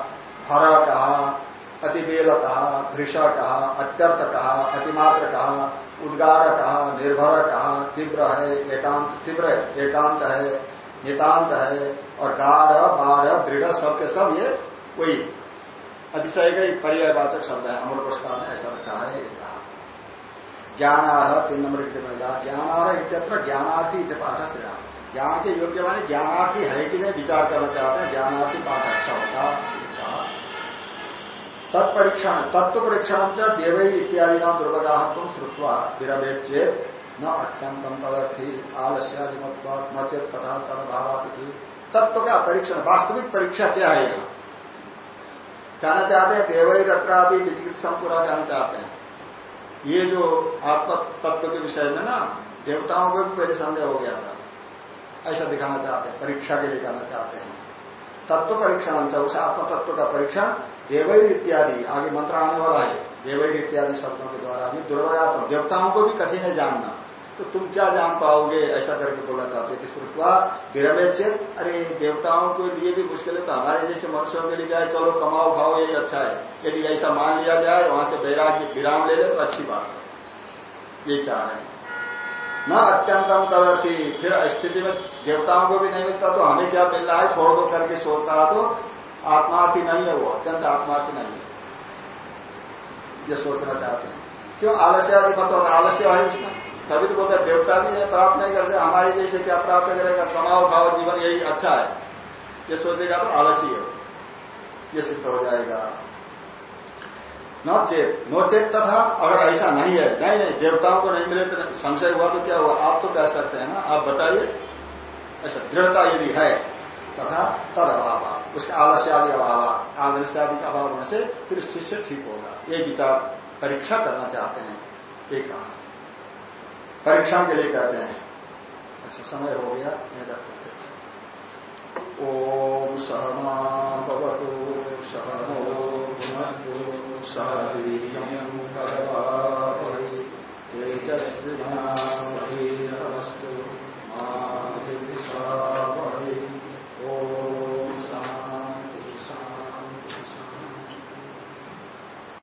A: भर कहा, अतिवेल कहा भृष कहा, अत्यर्थ कहा, अतिमात्र कहा उद्गार कहा निर्भर कहा तीव्र है, एकांत, तीव्र एकांत है, नितांत है, और गाढ़, बाढ़, दृढ़ सब के सब ये कोई अतिशय का पर्यायवाचक शब्द है, अमर पुरस्कार ने ऐसा रखा है ज्ञान ज्ञानार्ह, तीन नंबर की टिप्पणी ज्ञानार्ह इत्यत्र ज्ञानार्थी पाठ से ज्ञान के योग्य माने ज्ञानार्थी है कि नहीं, विचार करना चाहते हैं, ज्ञानार्थी पाठ अच्छा होता। तत्परीक्षण तत्व परीक्षण देवई इत्यादि न दुर्वगाहत्व श्रुत्वा विरभेद चेत न अत्यंतम तदर्थी आलस्यादिमत्वाद न चेत तथा तदभावाति तत्व का परीक्षण, वास्तविक परीक्षा क्या है यहाँ? कहना चाहते हैं देवई रत्रा भी विचिकित्सा पूरा कहना चाहते हैं। ये जो आत्म तत्व के विषय में ना, देवताओं को भी पहले संदेह हो गया था। ऐसा दिखाना चाहते हैं, परीक्षा के लिए कहना चाहते हैं। तत्व परीक्षण उस आत्म तत्व का परीक्षण देवैर इत्यादि आगे मंत्र आने वाला है। देवैर इत्यादि शब्दों के द्वारा भी दुर्वगात देवताओं को भी कठिन है जानना। तो तुम क्या जान पाओगे? ऐसा करके बोला चाहते कि श्रुतवा विरमे चेत, अरे देवताओं के लिए भी मुश्किल है तो हमारे जैसे मनुष्यों के लिए जाए चलो कमाओ, खाओ, यही अच्छा है। यदि ऐसा मान लिया जाए, वहाँ से बैराग विराम ले ले तो अच्छी बात है। ये चाह रहे न अत्यंतम तदर्थी फिर स्थिति में देवताओं को भी नहीं मिलता तो हमें क्या मिल रहा है? छोड़ दो करके सोचता रहा तो आत्मार्थी नहीं है वो, अत्यंत आत्मार्थी नहीं है। ये सोचना चाहते हैं। क्यों? आलस्य आदि मत होता आलस्य है उसमें। तभी तो बोलते देवता भी है, प्राप्त नहीं कर रहे हमारी जैसे क्या प्राप्त करेगा? कमाओ भाव, जीवन, यही अच्छा है। ये सोचेगा तो आलसी है। ये सिद्ध हो जाएगा। नोचेत नोचेत तथा अगर ऐसा नहीं है, नहीं नहीं, देवताओं को नहीं मिले तो संशय हुआ तो क्या हुआ? आप तो कह सकते हैं ना, आप बताइए। ऐसा दृढ़ता यदि है, तथा तद अभाव उसके आलस्य आदि अभाव आलस्य आदि का अभाव होने से फिर शिष्य ठीक होगा। ये विचार परीक्षा करना चाहते हैं, एक कहा। परीक्षा के लिए कहते हैं। अच्छा समय हो गया नहीं रखते ओम सहना शारीरम् करवावै